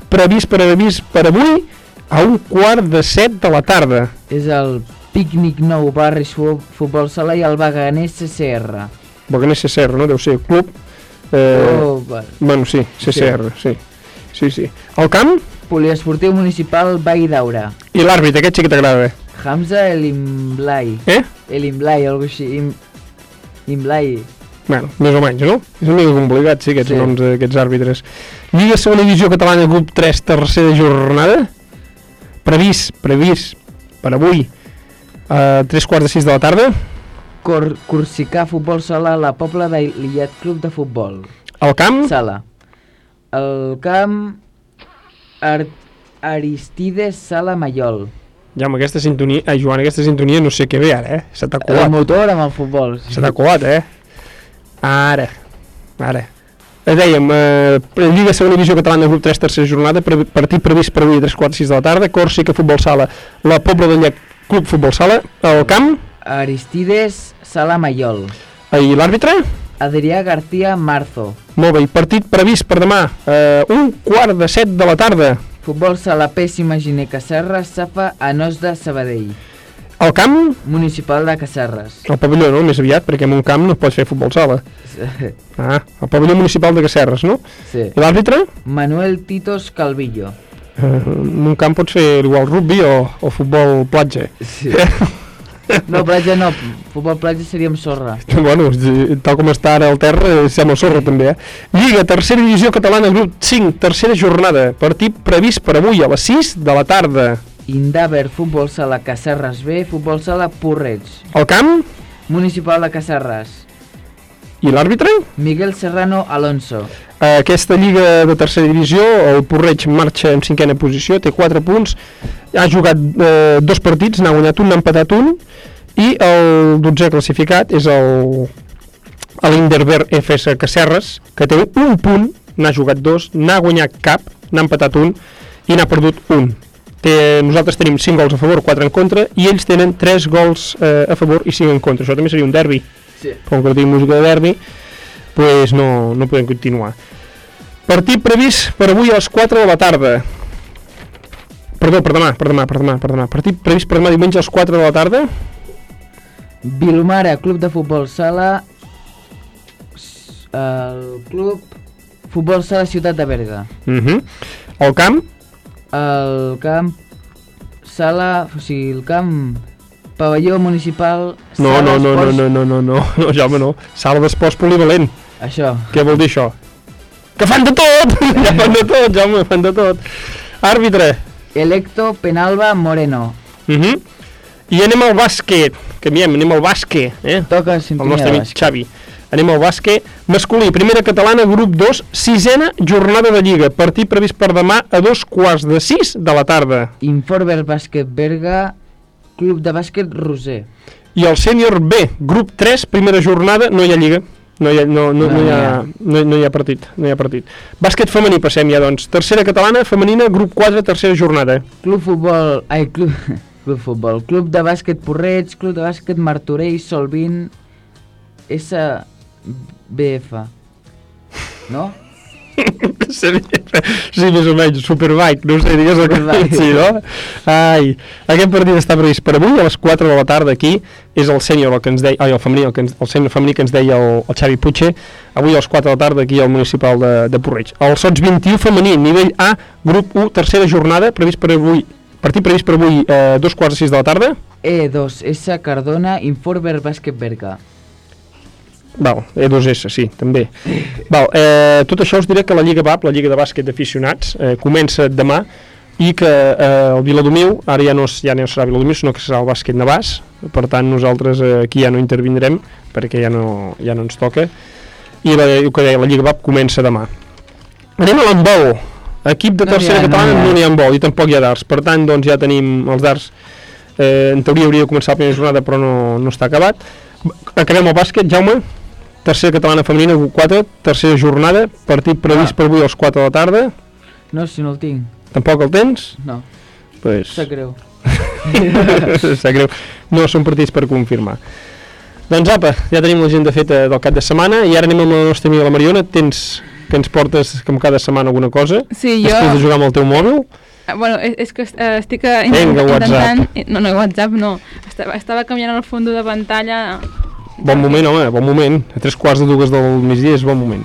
previst per avís per avui a un quart de set de la tarda. És el Pícnic Nou Barris Fu- Futbol Sala i el Baganés CCR. Boganés CCR, no? Deu ser club. Eh, Oh, va. Bueno, sí, CCR, sí. Sí, sí. El camp Poliesportiu Municipal Vall d'Aura. i l'àrbitre, aquest sí que t'agrada. Hamza Elimblai. Eh? Elimblai, algo així. Im... Imblai. Bueno, més o menys, no? És una mica complicat, sí, aquests Sí. sí. noms d'aquests àrbitres. Lliga Segona Divisió Catalana, grup 3, tercera jornada. Previst, previst, per avui, a tres quarts de sis de la tarda. Cor Corsicà Futbol Sala, la Pobla de Lillet Club de Futbol. El camp? Sala. El camp... Ar Aristides Sala Mallol. Ja amb aquesta sintonia, ai Joan, aquesta sintonia no sé què ve ara, eh? Se t'ha El colat. motor amb el futbol. Se t'ha colat, eh? Ara, ara. Eh, dèiem, eh, Lliga Segona Divisió Catalana, grup 3, tercera jornada, pre partit previst per avui a 3 quarts 6 de la tarda, Còrsica Futbol Sala, la Pobla de Llec Club Futbol Sala, el camp, Aristides Sala Mallol. i l'àrbitre? Adrià García Marzo. Molt bé, partit previst per demà, eh, un quart de 7 de la tarda, Futbol Sala Pèssima Giner Cacerra, Safa Anós de Sabadell. el camp, Municipal de Cacerres. el pavelló, no?, més aviat, perquè en un camp no es pot fer futbol sala. Ah, el pavelló municipal de Cacerres, no? Sí. I l'àrbitre? Manuel Titos Calvillo. Eh, en un camp pots fer igual rugby o, o futbol platja. Sí. No, platja no, futbol platja seria amb sorra. bueno, tal com està ara el terra, eh, sembla sorra també, eh? Lliga, tercera divisió catalana, grup 5, tercera jornada, partit previst per avui a les 6 de la tarda. Indaver Futbol Sala Cacerres B, Futbol Sala Porreig. El camp Municipal de Cacerres. I l'àrbitre? Miguel Serrano Alonso. Aquesta lliga de tercera divisió, el Porreig marxa en cinquena posició, té 4 punts, ha jugat eh, dos partits, n'ha guanyat un, n'ha empatat un, i el 12è classificat és el a l'Inderver FS Cacerres, que té un punt, n'ha jugat dos, n'ha guanyat cap, n'ha empatat un i n'ha perdut un. Té, nosaltres tenim 5 gols a favor, 4 en contra, i ells tenen 3 gols eh, a favor i 5 en contra. Això també seria un derbi. Sí. Com que no tenim música de derbi, pues no, no podem continuar. Partit previst per avui a les 4 de la tarda. Perdó, per demà, per demà, per demà, per demà. Partit previst per demà diumenge a les 4 de la tarda. Vilomara, Club de Futbol Sala. El Club Futbol Sala Ciutat de Berga. Uh El camp, El camp Sala, o sigui, el camp Pavelló Municipal No, no, no, no, no, no, no, no, no, Jaume, no. Sala d'esports polivalent. Això. Què vol dir això? Que fan de tot! ja fan de tot, Jaume, fan de tot. Àrbitre. Electo Penalba Moreno. Uh -huh. I anem al bàsquet. Canviem, anem al bàsquet. Eh? Toca El sintonia nostre de amic bàsquet. Xavi. Anem al bàsquet. Masculí, primera catalana, grup 2, sisena jornada de Lliga. Partit previst per demà a dos quarts de sis de la tarda. Informer Bàsquet Berga, Club de Bàsquet Roser. I el sènior B, grup 3, primera jornada, no hi ha Lliga. No hi ha, no, no, no, hi ha, no, no hi ha partit, no hi ha partit. Bàsquet femení passem ja, doncs. Tercera catalana, femenina, grup 4, tercera jornada. Club Futbol... Ai, Club... Club Futbol. Club de Bàsquet Porreig, Club de Bàsquet Martorell, Solvin, SBF. No? sí, més o menys, Superbike, no sé, digues el que sí, no? Ai, aquest partit està previst per avui a les 4 de la tarda aquí, és el sènior el que ens deia, ai, el femení, el, que ens, el sènior femení que ens deia el, el Xavi Puigce, avui a les 4 de la tarda aquí al municipal de, de Porreig. El Sots 21 femení, nivell A, grup 1, tercera jornada, previst per avui, partit previst per avui eh, dos quarts de sis de la tarda, E2S Cardona, Informer Bàsquet Berga. Val, E2S, sí, també. Val, eh, tot això us diré que la Lliga BAP, la Lliga de Bàsquet d'Aficionats, eh, comença demà i que eh, el Viladomiu, ara ja no, ja no serà Viladomiu, sinó que serà el bàsquet Navàs, per tant nosaltres eh, aquí ja no intervindrem perquè ja no, ja no ens toca i la, el que deia, la Lliga BAP comença demà. Anem a l'handbol. Equip de No tercera ha, catalana no n'hi ha handbol i tampoc hi ha darts. Per tant, doncs ja tenim els darts eh, en teoria hauria de començar la primera jornada però no, no està acabat. Acabem el bàsquet, Jaume. Tercera catalana femenina, 4, tercera jornada, partit previst Ah. per avui a les 4 de la tarda. No, si no el tinc. Tampoc el tens? No. Pues... Sap greu. Sap greu. No són partits per confirmar. Doncs apa, ja tenim l'agenda feta del cap de setmana i ara anem amb la nostra amiga la Mariona. Tens que ens portes com cada setmana alguna cosa? Sí, jo- Després de jugar amb el teu mòbil? Ah, Bueno, és, és que eh, estic Vinga, intentant... No, no, WhatsApp no. Estava, estava canviant el fons de pantalla. Bon moment, home, bon moment. A tres quarts de dues del migdia és bon moment.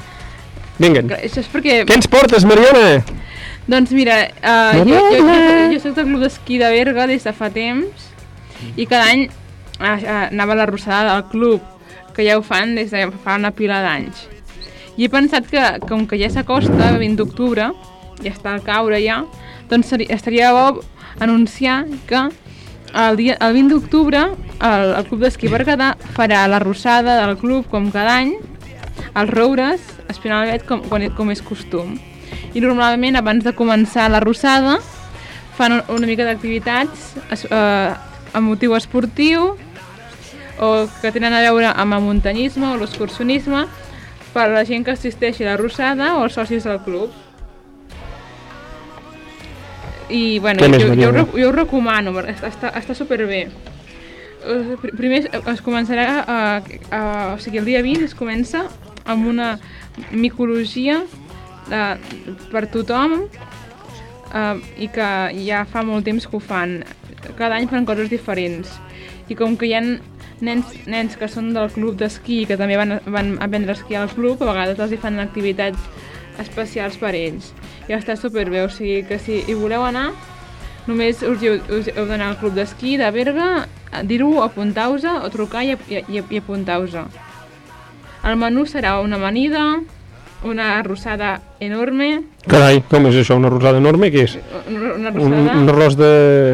Vinga. Això és perquè... Què ens portes, Mariona? Doncs mira, uh, jo, jo, jo, jo soc del club d'esquí de Berga des de fa temps i cada any uh, anava a la rossada del club, que ja ho fan des de fa una pila d'anys. I he pensat que, com que ja s'acosta, el 20 d'octubre, ja està al caure ja, doncs seri, estaria bo anunciar que el, dia, el 20 d'octubre el, el Club d'Esquí Berguedà farà la rossada del club com cada any, als Roures, Espinalbet, com, quan, com és costum. I normalment, abans de començar la rossada, fan un- una mica d'activitats eh, amb motiu esportiu o que tenen a veure amb el muntanyisme o l'excursionisme per a la gent que assisteixi a la rossada o els socis del club. I, bueno, jo, jo, rec- jo ho recomano, està, està, superbé. Eh, pr- Primer es- començarà, a, a, o sigui, el dia 20 es comença amb una micologia de, per tothom eh, i que ja fa molt temps que ho fan. Cada any fan coses diferents. I com que hi ha nens, nens que són del club d'esquí que també van, van aprendre a esquiar al club, a vegades els hi fan activitats especials per ells. I està superbé, o sigui que si hi voleu anar, només us, heu, us heu d'anar al club d'esquí de Berga, dir-ho, apuntau-vos o trucar i, i, i, apuntau-vos. El menú serà una amanida, una arrossada enorme, Carai, com és això? Una rosada enorme? Què és? una, una Un, arrossada un arròs de...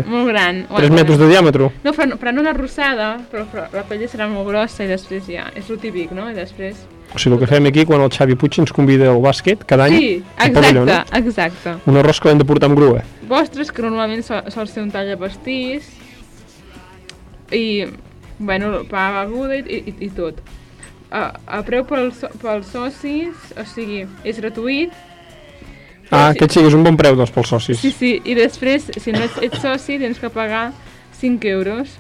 molt gran. 3 metres de diàmetre? No, faran, faran una arrossada, però, però la pell serà molt grossa i després ja, és el típic, no? I després... O sigui, el que fem aquí quan el Xavi Puig ens convida al bàsquet cada any Sí, exacte, pavelló, no? exacte. Un arròs que l'hem de portar amb grua. Postres, que normalment sol, sol ser un tall de pastís, i, bueno, pa, beguda i, i, i tot. A, a preu pels, pels socis, o sigui, és gratuït, Ah, aquest sí que és un bon preu, doncs, pels socis. Sí, sí, i després, si no ets, ets soci, tens que pagar 5 euros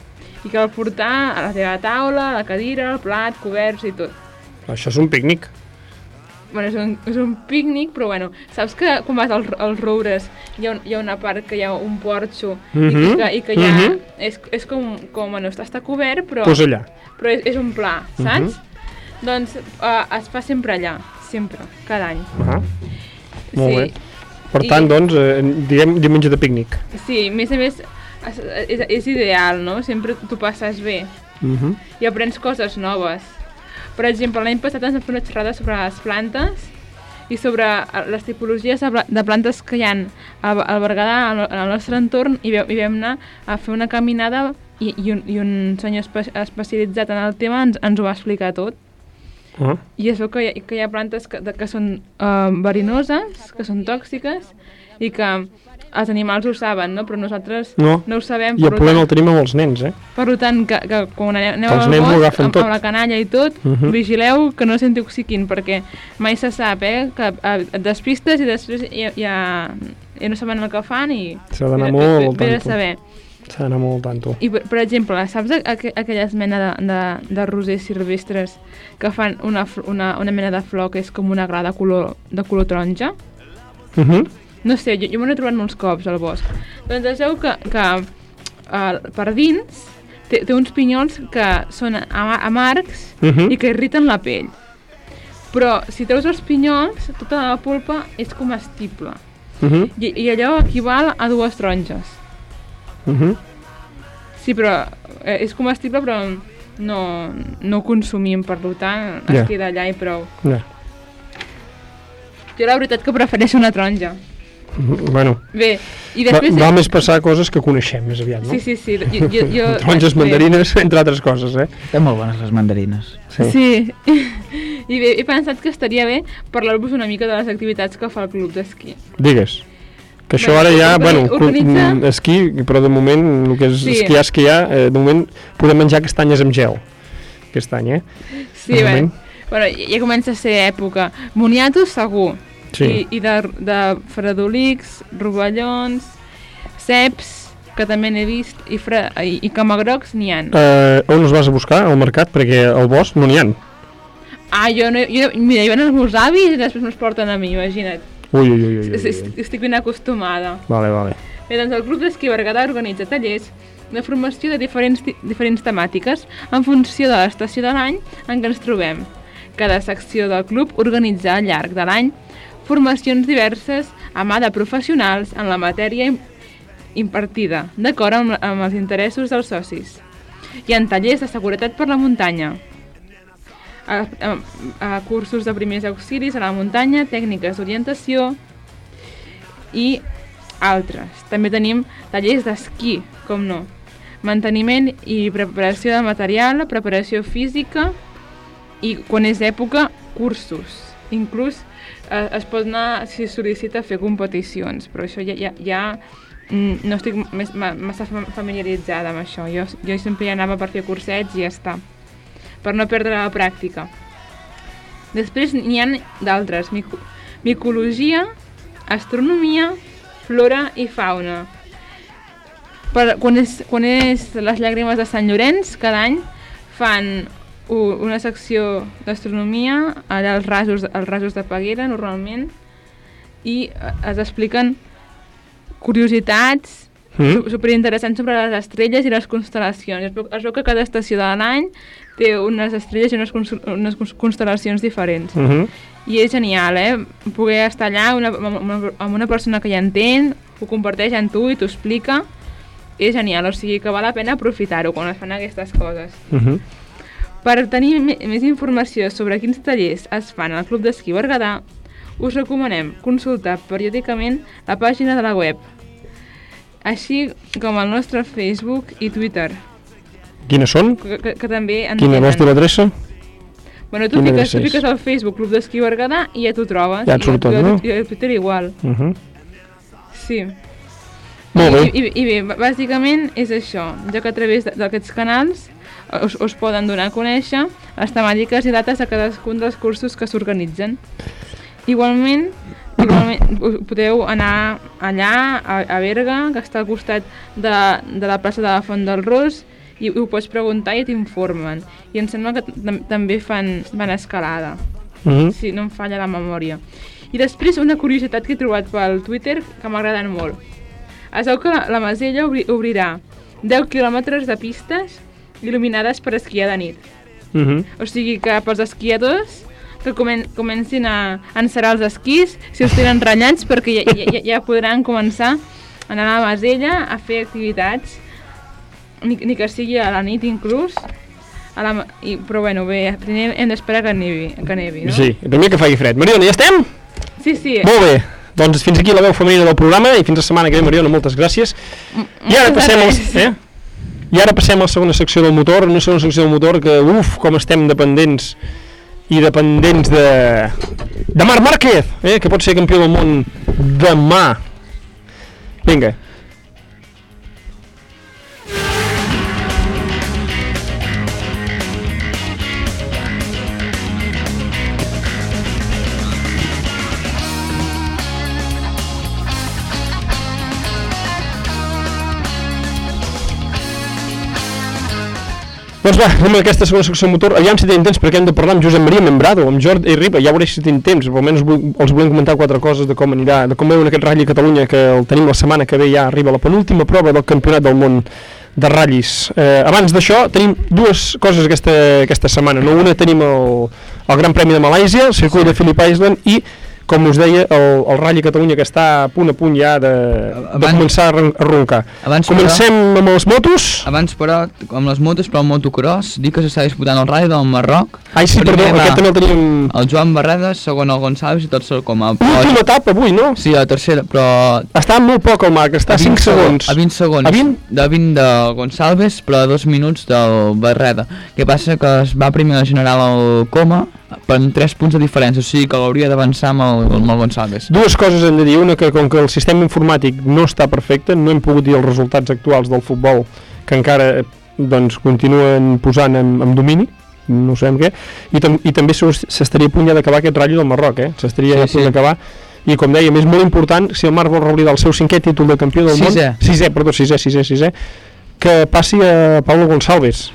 i cal portar a la teva taula, la cadira, el plat, coberts i tot. Això és un pícnic. Bueno, és un, és un pícnic, però bueno, saps que quan vas als, als Roures hi ha, un, hi ha una part que hi ha un porxo i, Mhm, i, que, i que ja mhm. és, és com, com bueno, està, està cobert, però, Pues allà. però és, és un pla, saps? Mhm. Doncs uh, es fa sempre allà, sempre, cada any. Ah, molt Sí. bé. Per I- tant, doncs, eh, diguem diumenge de pícnic. Sí, a més a més, és, és, és ideal, no? Sempre t'ho passes bé. Mhm. i aprens coses noves. Per exemple, l'any passat ens vam fer una xerrada sobre les plantes i sobre eh, les tipologies de, pla- de plantes que hi ha al, Berguedà, al, nostre entorn, i, vam, anar a fer una caminada i, i, un, i un senyor espe especialitzat en el tema ens, ens ho va explicar tot. Ah. I es veu que hi ha, que hi ha plantes que, que són uh, verinoses, que són tòxiques, i que els animals ho saben, no? però nosaltres No. no ho sabem. I el problema tant- el tenim amb els nens, eh? per tant, que, que quan aneu, aneu Els al bosc, amb, tot. amb la canalla i tot, Mhm. vigileu que no s'intoxiquin, perquè mai se sap, eh? Que eh, et despistes i després ja, ja, ja no saben el que fan i... S'ha d'anar molt al tanto. saber. S'ha d'anar molt al tanto. I, per, per exemple, saps aqu aquelles mena de, de, de rosers silvestres que fan una, una, una mena de flor que és com una gra de color, de color taronja? Mhm. No sé, jo, jo me n'he trobat molts cops al bosc. Doncs es veu que, que uh, per dins té, té uns pinyols que són ama- amargs Mhm. i que irriten la pell. Però si treus els pinyols, tota la polpa és comestible. Mhm. I, I allò equival a dues taronges. Mhm. Sí, però eh, és comestible, però no, no consumim, per tant, es queda allà i prou. Ja. Jo la veritat que prefereixo una taronja. Bueno, Bé, i va, després... va més passar coses que coneixem més aviat, no? Sí, sí, sí. Jo, jo, jo, Taronges, bé. mandarines, entre altres coses, eh? Estan molt bones les mandarines. Sí. Sí. I bé, he pensat que estaria bé parlar-vos una mica de les activitats que fa el club d'esquí. Digues. Que això Bé, ara ja, bueno, organitza- mm, esquí, però de moment, el que és Sí. esquiar, esquiar, eh, de moment podem menjar castanyes amb gel. Aquest any, eh? Sí, bé. Bueno, ja comença a ser època. Moniatos, segur. Sí. I, i de, de fredolics, rovellons, ceps, que també n'he vist, i, fre, i, i camagrocs n'hi ha. Eh, on els vas a buscar? Al mercat? Perquè al bosc no n'hi ha. Ah, jo no... Jo, mira, hi van els meus avis i després me'ls porten a mi, imagina't. Ui, ui, ui, ui, ui, Est- ui. Estic ben acostumada. Vale, vale. Bé, doncs el Club d'Esquí Berguedà organitza tallers de formació de diferents, diferents temàtiques en funció de l'estació de l'any en què ens trobem. Cada secció del club organitza al llarg de l'any formacions diverses a mà de professionals en la matèria im- impartida, d'acord amb, amb els interessos dels socis. Hi ha tallers de seguretat per la muntanya, a, a, a cursos de primers auxilis a la muntanya, tècniques d'orientació i altres. També tenim tallers d'esquí, com no. Manteniment i preparació de material, preparació física i, quan és època, cursos. Inclús eh, es pot anar, si sol·licita, a fer competicions, però això ja, ja, ja mm, no estic més, ma- massa fa- familiaritzada amb això. Jo, jo sempre hi anava per fer cursets i ja està, per no perdre la pràctica. Després n'hi ha d'altres, mico micologia, astronomia, flora i fauna. Per, quan, és, quan és les llàgrimes de Sant Llorenç, cada any fan una secció d'astronomia allà als rasos, als rasos de Peguera, normalment, i eh, es expliquen curiositats Mm. su- superinteressants sobre les estrelles i les constel·lacions. Es veu, es veu que cada estació de l'any té unes estrelles i unes, unes cons- constel·lacions diferents. Mhm. I és genial, eh? Poder estar allà una, amb, una, amb una persona que ja entén, ho comparteix amb tu i t'ho explica. És genial, o sigui que val la pena aprofitar-ho quan es fan aquestes coses. Mhm. Per tenir me- més informació sobre quins tallers es fan al Club d'Esquí Berguedà, us recomanem consultar periòdicament la pàgina de la web, així com el nostre Facebook i Twitter, Quines són? que, que, que també en Quina dir l'adreça? Bueno, tu fiques, tu adreça fiques al Facebook Club d'Esquí Berguedà i ja t'ho trobes. Ja et surt tot, no? I, a Twitter igual. Uh -huh. Sí. Molt bé. I, i, I bé, bàsicament és això, ja que a través d'aquests canals us, us poden donar a conèixer les temàtiques i dates de cadascun dels cursos que s'organitzen. Igualment, igualment podeu anar allà, a, a Berga, que està al costat de, de la plaça de la Font del Ros, i ho pots preguntar i t'informen. I em sembla que tam també fan, fan escalada, Mhm. si no em falla la memòria. I després una curiositat que he trobat pel Twitter que m'agraden molt. Es veu que la, la Masella obri, obrirà 10 quilòmetres de pistes il·luminades per esquiar de nit. Mhm. O sigui que pels esquiadors que comen, comencin a encerar els esquís, si els tenen ratllats, perquè ja, ja, ja, podran començar a anar a la Masella a fer activitats, ni, ni que sigui a la nit inclús, a la, i, però bueno, bé, primer hem d'esperar que nevi, que nevi, no? Sí, primer que faci fred. Mariona, ja estem? Sí, sí. Molt bé. Doncs fins aquí la veu femenina del programa i fins la setmana que ve, Mariona, moltes gràcies. I ara passem al, eh? I ara passem a la segona secció del motor, una segona secció del motor que, uf, com estem dependents i dependents de, de Marc Márquez, eh? que pot ser campió del món demà. Vinga. Doncs va, anem a aquesta segona secció motor. Aviam si tenim temps perquè hem de parlar amb Josep Maria Membrado, amb Jordi Riba, ja veuré si tenim temps, però almenys els volem comentar quatre coses de com anirà, de com veuen aquest Rally a Catalunya, que el tenim la setmana que ve ja arriba la penúltima prova del Campionat del Món de ratllis. Eh, abans d'això, tenim dues coses aquesta, aquesta setmana. No? Una tenim el, el Gran Premi de Malàisia, el circuit de Phillip Island, i com us deia, el, el Rally Catalunya que està a punt a punt ja de, de començar a ron- a roncar. Abans, Comencem amb els motos. Abans, però, amb les motos, però el motocross, dic que s'està disputant el Rally del Marroc. Ai, sí, Primer perdó, va aquest també el teníem... El Joan Barredes, segon el Gonçalves i tot sol com a... Última etapa avui, no? Sí, la tercera, però... Està molt poc el Marc, està a 5 segons. A 20 segons. A 20? De 20 de Gonçalves, però a 2 minuts del Barreda. Què passa? Que es va primer general el Coma per 3 punts de diferència, o sigui que l'hauria d'avançar amb, el, amb el Gonçalves. Dues coses hem de dir. Una, que com que el sistema informàtic no està perfecte, no hem pogut dir els resultats actuals del futbol, que encara doncs, continuen posant en, en domini, no sabem què, i, tam i també s'estaria a punt ja d'acabar aquest ratllo del Marroc, eh? s'estaria Sí, a punt sí. d'acabar, i com dèiem, és molt important, si el Marc vol revalidar el seu cinquè títol de campió del Sisè. món, sisè, perdó, sisè, sisè, sisè, que passi a Pablo Gonçalves.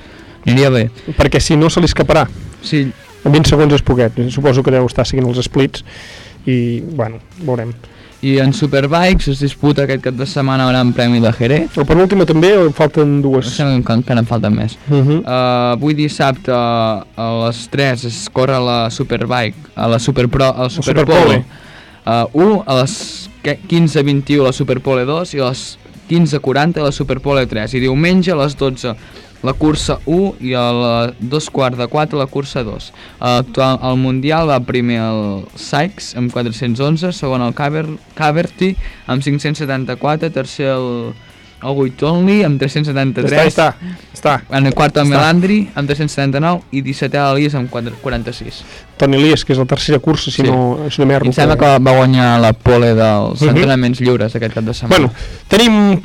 Aniria bé. Perquè si no se li escaparà. Sí, 20 segons és poquet, suposo que deu estar seguint els splits i, bueno, veurem. I en Superbikes es disputa aquest cap de setmana el Gran Premi de Jerez. El penúltima també, o en falten dues? Sembla que encara en falten més. Uh -huh. uh, avui dissabte a les 3 es corre la Superbike, a la Superpro, al Superpole. Uh, 1 a les 15.21 la Superpole 2 i a les 15.40 la Superpole 3 i diumenge a les 12 la cursa 1 i a les 2 quarts de 4 la cursa 2. Actual, el Mundial va primer el Sykes amb 411, segon el Caber, Caverty amb 574, tercer el, el Guitonli amb 373. Està, està, està. En el quart el. Melandri amb 379 i 17è l'Elias amb 4- 46. Toni Elias, que és la tercera cursa, si Sí. no, si no m'erro. I em sembla que va guanyar la pole dels Mhm. entrenaments lliures aquest cap de setmana. Bueno, tenim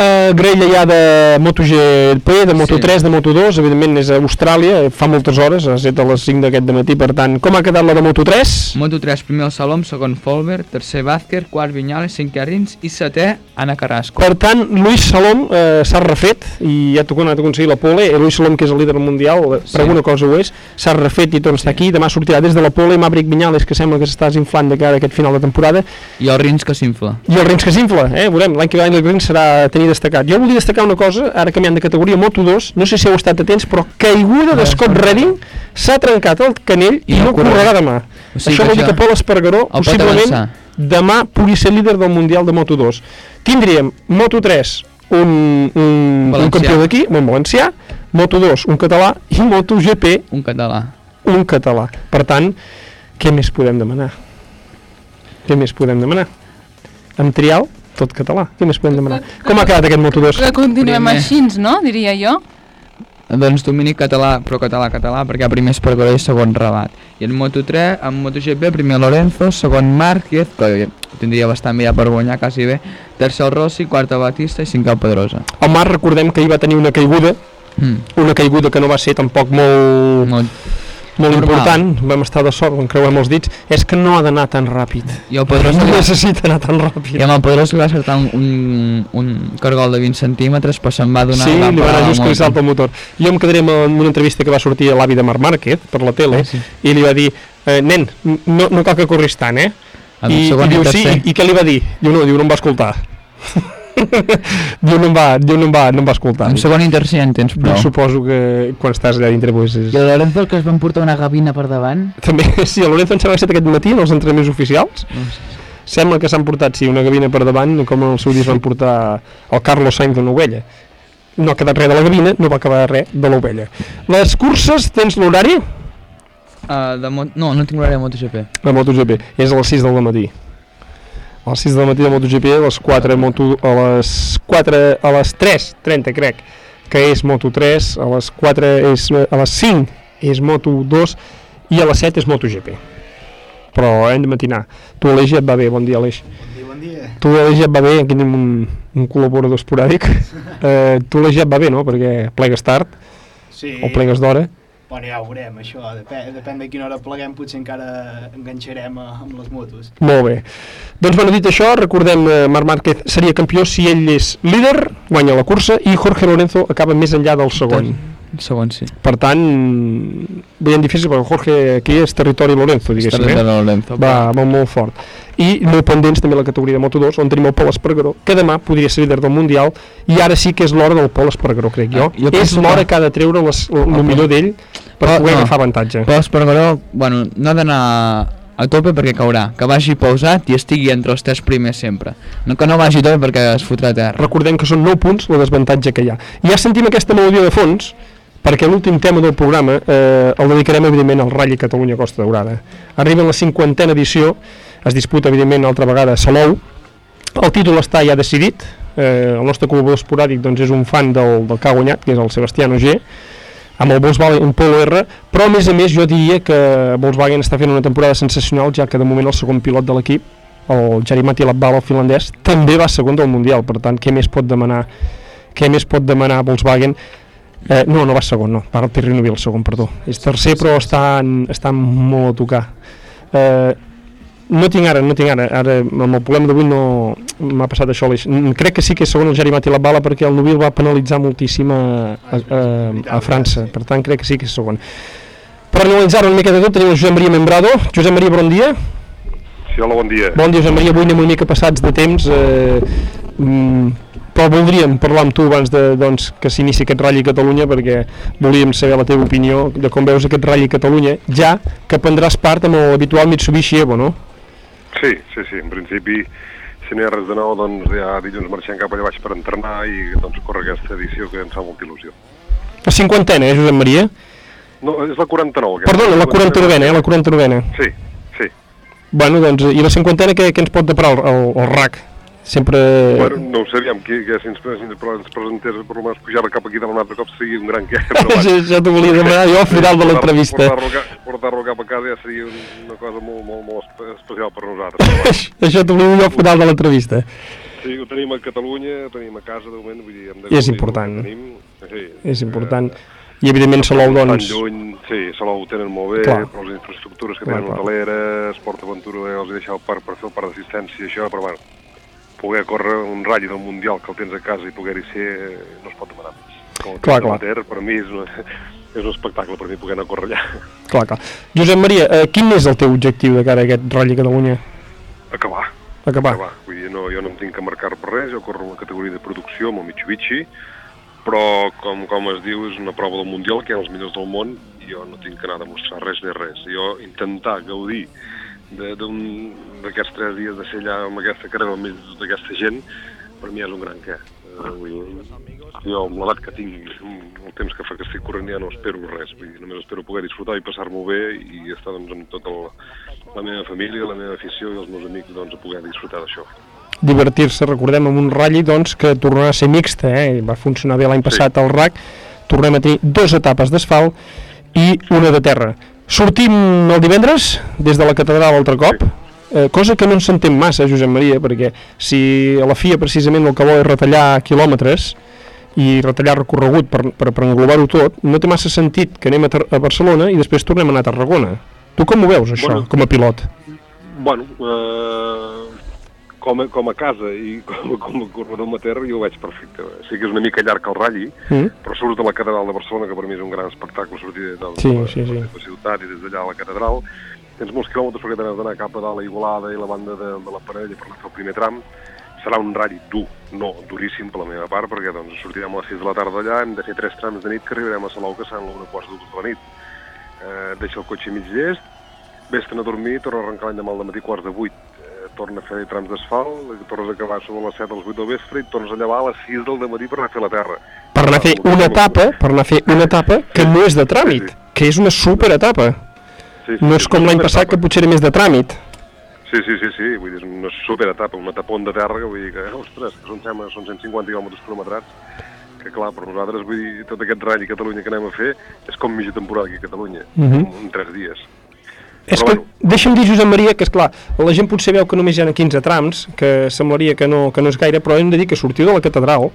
eh, grella ja de MotoGP, de Moto3, Sí. de Moto2, evidentment és a Austràlia, fa moltes hores, ha set a les 5 d'aquest de matí, per tant, com ha quedat la de Moto3? Moto3, primer el Salom, segon Folber, tercer Vázquez, quart Vinyales, cinquè Rins i setè Anna Carrasco. Per tant, Luis Salom eh, s'ha refet i ja ha tornat a aconseguir la pole. Eh, Luis Salom, que és el líder mundial, eh, per Sí. alguna cosa ho és, s'ha refet i torna estar aquí. Demà sortirà des de la pole Maverick Viñales, que sembla que s'està desinflant de cara a aquest final de temporada. I el Rins que s'infla. I el Rins que s'infla, eh? Veurem, l'any que ve el Rins serà tenir destacat. Jo volia destacar una cosa, ara canviant de categoria, Moto2, no sé si heu estat atents, però caiguda de Scott Redding, s'ha trencat el canell i, I no correrà. demà. O sigui Això vol dir que Pol Espargaró, possiblement, demà pugui ser líder del Mundial de Moto2. Tindríem Moto3, un, un, un campió d'aquí, un valencià, Moto2, un català, i MotoGP, Un català. un català. Per tant, què més podem demanar? Què més podem demanar? Amb trial, tot català. Què més podem demanar? Com ha quedat aquest Moto2? Que continuem Primer. així, no? Diria jo. Doncs domini català, però català-català, perquè primer Espargaró i segon Rabat. I en Moto3, en MotoGP, primer Lorenzo, segon Márquez, que tindria bastant bé ja per guanyar, quasi bé, tercer el Rossi, quarta Batista i cinquè el Pedrosa. El Marc recordem que hi va tenir una caiguda, Mm. una caiguda que no va ser tampoc molt, Molt. Molt normal. important, vam estar de sort, en creuem els dits, és que no ha d'anar tan ràpid. I el Pedrosa... No necessita anar tan ràpid. I amb el Pedrosa li va acertar un, un, un cargol de 20 centímetres, però se'n va donar... Sí, li va anar just que li salta el motor. Jo em quedaré amb una entrevista que va sortir a l'avi de Marc Márquez per la tele Ah, sí. i li va dir, eh, nen, no, no cal que corris tant, eh? I, i diu, sí, i, i què li va dir? Diu, no, diu, no em va escoltar. diu, no em va, diu, no em va, no em va escoltar. Amb segon i tercer ja en tens Jo prou. suposo que quan estàs allà dintre pues, és... I el Lorenzo, el que es van portar una gavina per davant, També, sí, el Lorenzo em sembla que aquest matí en els entrenaments oficials. Sembla que s'han portat, sí, una gavina per davant, com en el seu dia es van portar el Carlos Sainz d'una ovella. No ha quedat res de la gavina, no va acabar res de l'ovella. Les curses, tens l'horari? Uh, de no, no tinc horari de MotoGP. La MotoGP és a les 6 del matí. A les 6 del matí de MotoGP, a les 4, moto, a les 4, a les 3.30 crec, que és Moto3, a les 4 és, a les 5 és Moto2 i a les 7 és MotoGP. Però hem de matinar. Tu Aleix et va bé, bon dia Aleix. Bon dia. Tu Aleix et va bé, aquí tenim un, un col·laborador esporàdic. eh, tu Aleix et va bé, no? Perquè plegues tard Sí. o plegues d'hora. Bueno, ja ho veurem, això. Depèn, depèn de quina hora pleguem, potser encara enganxarem a, amb les motos. Molt bé. Doncs, bueno, dit això, recordem eh, Marc Márquez seria campió si ell és líder, guanya la cursa, i Jorge Lorenzo acaba més enllà del segon. El segon sí. Per tant, veiem difícil, perquè Jorge aquí és territori Lorenzo, diguéssim. eh? Lorenzo, va, va molt fort. I molt pendents també la categoria de Moto2, on tenim el Pol Espargaró, que demà podria ser líder del Mundial, i ara sí que és l'hora del Pol Espargaró, crec jo. Ah, jo és l'hora que- que ha de treure les, el, el Pol- millor d'ell per Però poder no. agafar avantatge. Però Espargaró, bueno, no ha d'anar a tope perquè caurà, que vagi pausat i estigui entre els tres primers sempre. No que no vagi a tope perquè es fotrà a terra. Recordem que són 9 punts la desavantatge que hi ha. I ja sentim aquesta melodia de fons, perquè l'últim tema del programa eh, el dedicarem evidentment al Rally Catalunya Costa Daurada. Arriba la cinquantena edició, es disputa evidentment altra vegada a Salou, el títol està ja decidit, eh, el nostre col·laborador esporàdic doncs, és un fan del, del que ha guanyat, que és el Sebastiano G, amb el Volkswagen Polo R, però a més a més jo diria que Volkswagen està fent una temporada sensacional, ja que de moment el segon pilot de l'equip, el Jarimati Labbala, el finlandès, també va segon del Mundial, per tant, què més pot demanar què més pot demanar Volkswagen eh, no, no va segon, no, va el Pirri Novil segon, perdó, és tercer però està, en, està molt a tocar eh, no tinc ara, no tinc ara, ara amb el problema d'avui no m'ha passat això. Mm, crec que sí que és segon el Jarimati Labbala perquè el Novil va penalitzar moltíssim a, a, a, a França, per tant crec que sí que és segon Per analitzar una mica de tot tenim el Josep Maria Membrado. Josep Maria, bon dia. Sí, hola, bon dia. Bon dia, Josep Maria. Avui anem una mica passats de temps, eh, mm, però voldríem parlar amb tu abans de, doncs, que s'inici aquest Rally Catalunya perquè volíem saber la teva opinió de com veus aquest Rally Catalunya, ja que prendràs part amb l'habitual Mitsubishi Evo, no? Sí, sí, sí, en principi, si no hi ha res de nou, doncs ja dilluns marxem cap allà baix per entrenar i doncs córrer aquesta edició que ens fa molta il·lusió. La cinquantena, eh, Josep Maria? No, és la 49. aquesta. Perdona, la 49a, eh, la 49a. Sí, sí. Bueno, doncs, i la cinquantena què, què ens pot deparar el, el, el RAC? Sempre... Bueno, no ho sabíem, que, que si ens, si ens pre- ens presentés per almenys pujar cap aquí davant un altre cop seria un gran què. però. Ja- t'ho volia demanar jo al final de Portar- l'entrevista. Portar-lo Portar-lo cap a casa ja seria un- una cosa molt, molt, molt espe- especial per nosaltres. Això t'ho volia dir al final de l'entrevista. Sí, ho tenim a Catalunya, ho tenim a casa de moment, vull dir, hem de I és important. Tenim, sí, És important. I evidentment Salou, doncs... Lluny, sí, Salou ho tenen molt bé, Clar. però les infraestructures que Clar, tenen clar. hoteleres, Port Aventura, els he deixat el parc per fer el parc d'assistència i això, però bueno, poder córrer un ratll del Mundial que el tens a casa i poder-hi ser eh, no es pot demanar més. Com Clar, clar. amateur, per mi és, una, és un espectacle per mi poder anar a córrer allà. Clar, clar. Josep Maria, eh, quin és el teu objectiu de cara a aquest Rally Catalunya? Acabar. Acabar. Vull dir, no, jo no em tinc que marcar per res, jo corro una categoria de producció amb el Mitsubishi, però com, com es diu, és una prova del Mundial, que hi ha els millors del món, i jo no tinc que anar a demostrar res ni res. Jo intentar gaudir d'aquests tres dies de ser allà amb aquesta carrera mig de tota aquesta gent, per mi és un gran què. Eh, vull dir, jo amb l'edat que tinc, amb el temps que fa que estic corrent ja no espero res, vull dir, només espero poder disfrutar i passar-m'ho bé i estar doncs, amb tota la, la meva família, la meva afició i els meus amics doncs, a poder disfrutar d'això. Divertir-se, recordem, amb un Rally doncs, que tornarà a ser mixta, eh? va funcionar bé l'any passat al RAC, tornem a tenir dues etapes d'asfalt i una de terra. Sortim el divendres des de la catedral altre cop, eh, cosa que no ens s'entén massa, Josep Maria, perquè si a la FIA precisament el que vol és retallar quilòmetres i retallar recorregut per, per, per englobar-ho tot, no té massa sentit que anem a, a Barcelona i després tornem a anar a Tarragona. Tu com ho veus, això, Bueno. com a pilot? Bueno, eh, com, a, com a casa i com, com a corredor amateur jo ho veig perfecte. Sí que és una mica llarg el ratlli, Mm? però surts de la catedral de Barcelona, que per mi és un gran espectacle sortir de, de, Sí, de, sí, sí. de la ciutat i des d'allà a la catedral. Tens molts quilòmetres perquè t'has d'anar cap a dalt a Igualada i la banda de, de la parella per fer el primer tram. Serà un ratll dur, no, duríssim per la meva part, perquè doncs, sortirem a les 6 de la tarda d'allà, hem de fer tres trams de nit que arribarem a Salou, que seran l'una quarts de la nit. Eh, deixa el cotxe mig llest, vés-te'n a dormir, torna a arrencar l'endemà al matí quarts de vuit, torna a fer trams d'asfalt, tornes a acabar sobre les 7 a les 8 del vespre i tornes a llevar a les 6 del matí per anar a fer la terra. per anar a fer una etapa, per anar a fer una etapa que no és de tràmit, que és una super etapa. Sí, sí, No sí, és com l'any passat que potser era més de tràmit. Sí, sí, sí, sí, vull dir, és una superetapa, una tapón de terra, que vull dir que, ostres, que són, sembla, són 150 quilòmetres cronometrats, que clar, per nosaltres, vull dir, tot aquest ratll a Catalunya que anem a fer és com mitja temporada aquí a Catalunya, Mhm. en tres dies. És que, deixa'm dir, Josep Maria, que és clar, la gent potser veu que només hi ha 15 trams, que semblaria que no, que no és gaire, però hem de dir que sortiu de la catedral,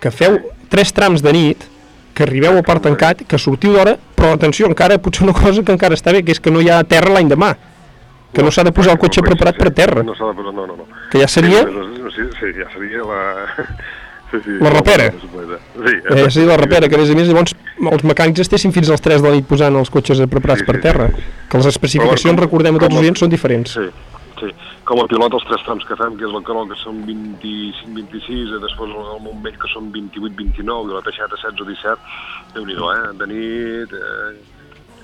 que feu tres trams de nit, que arribeu a part tancat, que sortiu d'hora, però atenció, encara potser una cosa que encara està bé, que és que no hi ha terra l'any demà, que no s'ha de posar el cotxe preparat per terra, No s'ha de posar, no, no, no. que ja seria... Sí, no, sí, sí, ja seria la... Sí, sí, La rapera. Sí, Eh, sí, la rapera, que a més a més llavors els mecànics estessin fins als 3 de la nit posant els cotxes preparats per terra, que les especificacions, com- recordem a tots els a- oients, són diferents. Sí, sí. Com a pilot, els tres trams que fem, que és la Carol, que són 25-26, i després el Montbell, que són 28-29, i la Teixeta 16 o 17, déu-n'hi-do, eh? De nit, eh?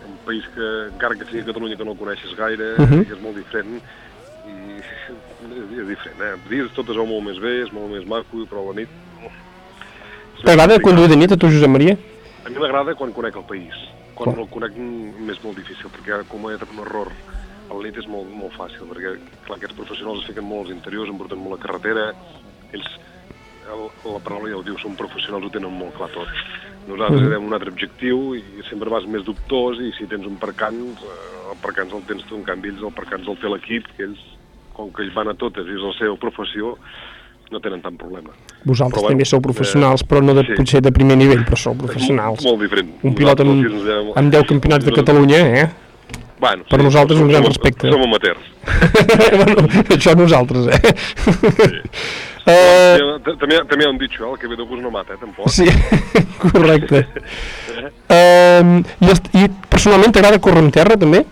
un país que, encara que sigui Catalunya, que no el coneixes gaire, Mhm. que és molt diferent, i és, és diferent, eh? Dia tot es veu molt més bé, és molt més maco, però a la nit... T'agrada conduir de nit a tu, Josep Maria? A mi m'agrada quan conec el país. Quan no el conec mm, m'és molt difícil, perquè cometre un error a la nit és molt, molt fàcil, perquè clar, aquests professionals es fiquen molt als interiors, em porten molt a carretera, ells, el, la paraula ja ho diu, són professionals, ho tenen molt clar tot. Nosaltres Mhm. tenim un altre objectiu i sempre vas més dubtós i si tens un percans, eh, el percans el tens tu, en canvi ells el percans el té l'equip, que ells, com que ells van a totes i és la seva professió, no tenen tant problema. Vosaltres Però, també bueno, sou professionals, eh, però no de, sí. potser de primer nivell, però sou professionals. Molt, molt diferent. Un pilot amb, Nosaltres amb 10 campionats de Catalunya, eh? Bueno, per sí, nosaltres un gran som- respecte. Som amateurs. bueno, això nosaltres, eh? Eh, T- També, també hi ha un ditxo, eh? el que ve de gust no mata, eh, tampoc. Sí, correcte. Uh, i, I personalment t'agrada córrer amb terra, també?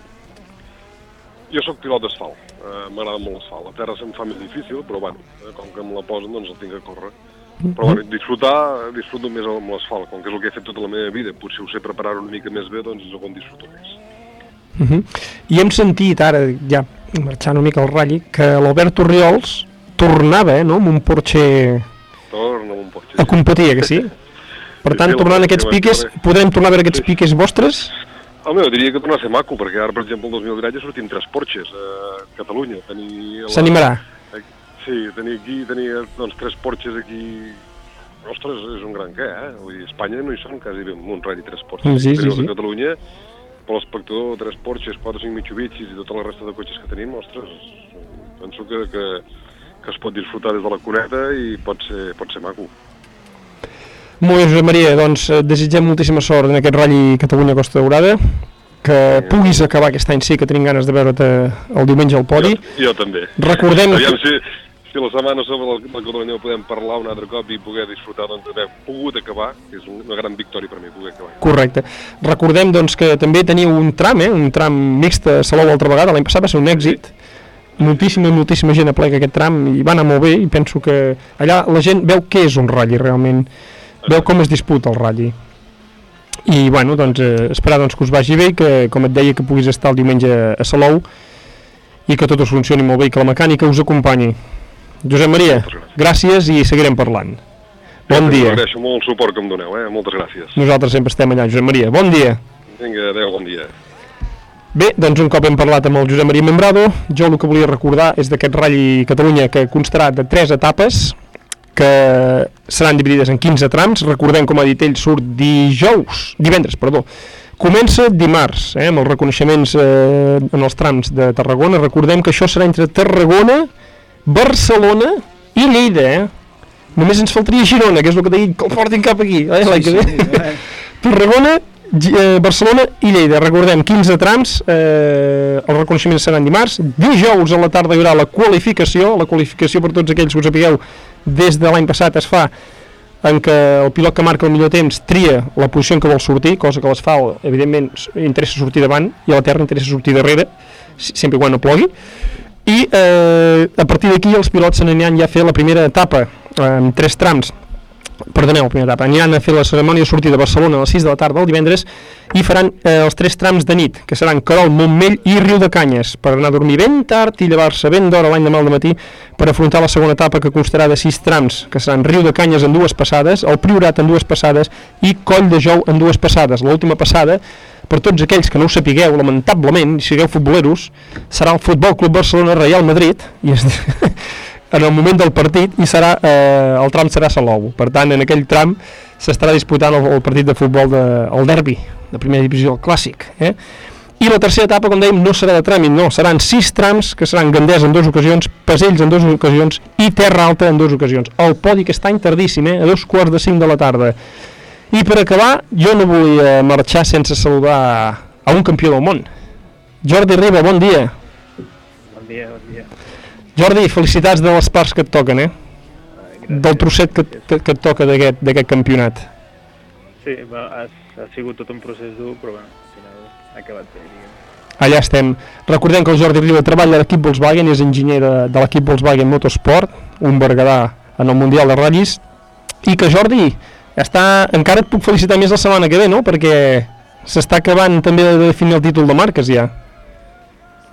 Jo sóc pilot d'asfalt, uh, m'agrada molt l'asfalt. La terra se'm fa més difícil, però bueno, eh, com que me la posen, doncs el tinc a córrer. Però bueno, disfrutar, disfruto més amb l'asfalt, com que és el que he fet tota la meva vida. Potser ho sé preparar una mica més bé, doncs és el que en disfruto més. Uh -huh. I hem sentit ara, ja marxant una mica al ratlli, que l'Albert Oriols tornava, eh, no?, amb un Porsche Torna amb un Porsche. a competir, eh, que sí? Per Sí, tant, sí, tornant a la aquests piques, podrem tornar a veure aquests piques vostres? Home, jo diria que torna a ser maco, perquè ara, per exemple, el 2010 ja sortim tres Porsches a Catalunya. Tenir la- S'animarà. Sí, tenir aquí, tenir doncs, tres Porsches aquí... Ostres, és un gran què, eh? Vull dir, Espanya no hi són quasi bé un ratll tres Porsches. Sí, sí, sí. A Catalunya, per l'espectador, tres Porsches, quatre cinc Mitsubishis i tota la resta de cotxes que tenim, ostres, penso que, que, que es pot disfrutar des de la cuneta i pot ser, pot ser maco. Molt bé, Josep Maria, doncs eh, desitgem moltíssima sort en aquest ratlli Catalunya-Costa Daurada, que puguis acabar aquest any sí, que tenim ganes de veure't el diumenge al podi. Jo també. Recordem Aviam si, si la setmana sobre el, el Catalunya podem parlar un altre cop i poder disfrutar doncs, d'haver pogut acabar, que és una gran victòria per mi poder acabar. Correcte. Recordem doncs, que també teniu un tram, eh, un tram mixt a Salou altra vegada, l'any passat va ser un èxit. Moltíssima, moltíssima gent aplega aquest tram i va anar molt bé i penso que allà la gent veu què és un ratlli realment, veu com es disputa el ratlli. I bueno, doncs, eh, esperar doncs, que us vagi bé i que, com et deia, que puguis estar el diumenge a Salou i que tot us funcioni molt bé i que la mecànica us acompanyi. Josep Maria, gràcies i seguirem parlant. Bon dia. Agraeixo molt el suport que em doneu, eh? Moltes gràcies. Nosaltres sempre estem allà, Josep Maria. Bon dia. Vinga, adeu, bon dia. Bé, doncs un cop hem parlat amb el Josep Maria Membrado, jo el que volia recordar és d'aquest Rally Catalunya que constarà de tres etapes que seran dividides en 15 trams. Recordem, com ha dit ell, surt dijous, divendres, perdó. Comença dimarts, eh, amb els reconeixements eh, en els trams de Tarragona. Recordem que això serà entre Tarragona, Barcelona i Lleida, eh? Només ens faltaria Girona, que és el que deia que el portin cap aquí, eh, l'any que ve. Tarragona, Gi- eh, Barcelona i Lleida. Recordem, 15 trams, eh, els reconeixements seran dimarts. Dijous a la tarda hi haurà la qualificació, la qualificació per tots aquells que ho sapigueu, des de l'any passat es fa en què el pilot que marca el millor temps tria la posició en què vol sortir, cosa que l'asfalt, evidentment, interessa sortir davant i a la terra interessa sortir darrere, sempre quan no plogui. I eh, a partir d'aquí els pilots se n'aniran ja a fer la primera etapa, eh, amb tres trams, perdoneu, primera etapa, aniran a fer la cerimònia de sortida a Barcelona a les 6 de la tarda el divendres i faran eh, els tres trams de nit, que seran Carol, Montmell i Riu de Canyes, per anar a dormir ben tard i llevar-se ben d'hora l'any demà al matí per afrontar la segona etapa que constarà de sis trams, que seran Riu de Canyes en dues passades, el Priorat en dues passades i Coll de Jou en dues passades. L'última passada, per tots aquells que no ho sapigueu, lamentablement, i sigueu futboleros, serà el Futbol Club Barcelona Real Madrid, i es, en el moment del partit i serà, eh, el tram serà Salou. Per tant, en aquell tram s'estarà disputant el, el partit de futbol, de, el derbi, de primera divisió, el clàssic. Eh? I la tercera etapa, com dèiem, no serà de tràmit, no, seran sis trams, que seran Gandès en dues ocasions, Pasells en dues ocasions i Terra Alta en dues ocasions. El podi que està tardíssim, eh? a dos quarts de cinc de la tarda. I per acabar, jo no volia marxar sense saludar a un campió del món. Jordi Riba, bon dia. Jordi, felicitats de les parts que et toquen, eh? Del trosset que, que, et toca d'aquest campionat. Sí, va, ha, ha sigut tot un procés dur, però bueno, al final ha acabat bé. diguem. Allà estem. Recordem que el Jordi Riba treballa a l'equip Volkswagen, és enginyer de, de l'equip Volkswagen Motorsport, un berguedà en el Mundial de Ratllis, i que Jordi, està, encara et puc felicitar més la setmana que ve, no?, perquè s'està acabant també de definir el títol de marques ja.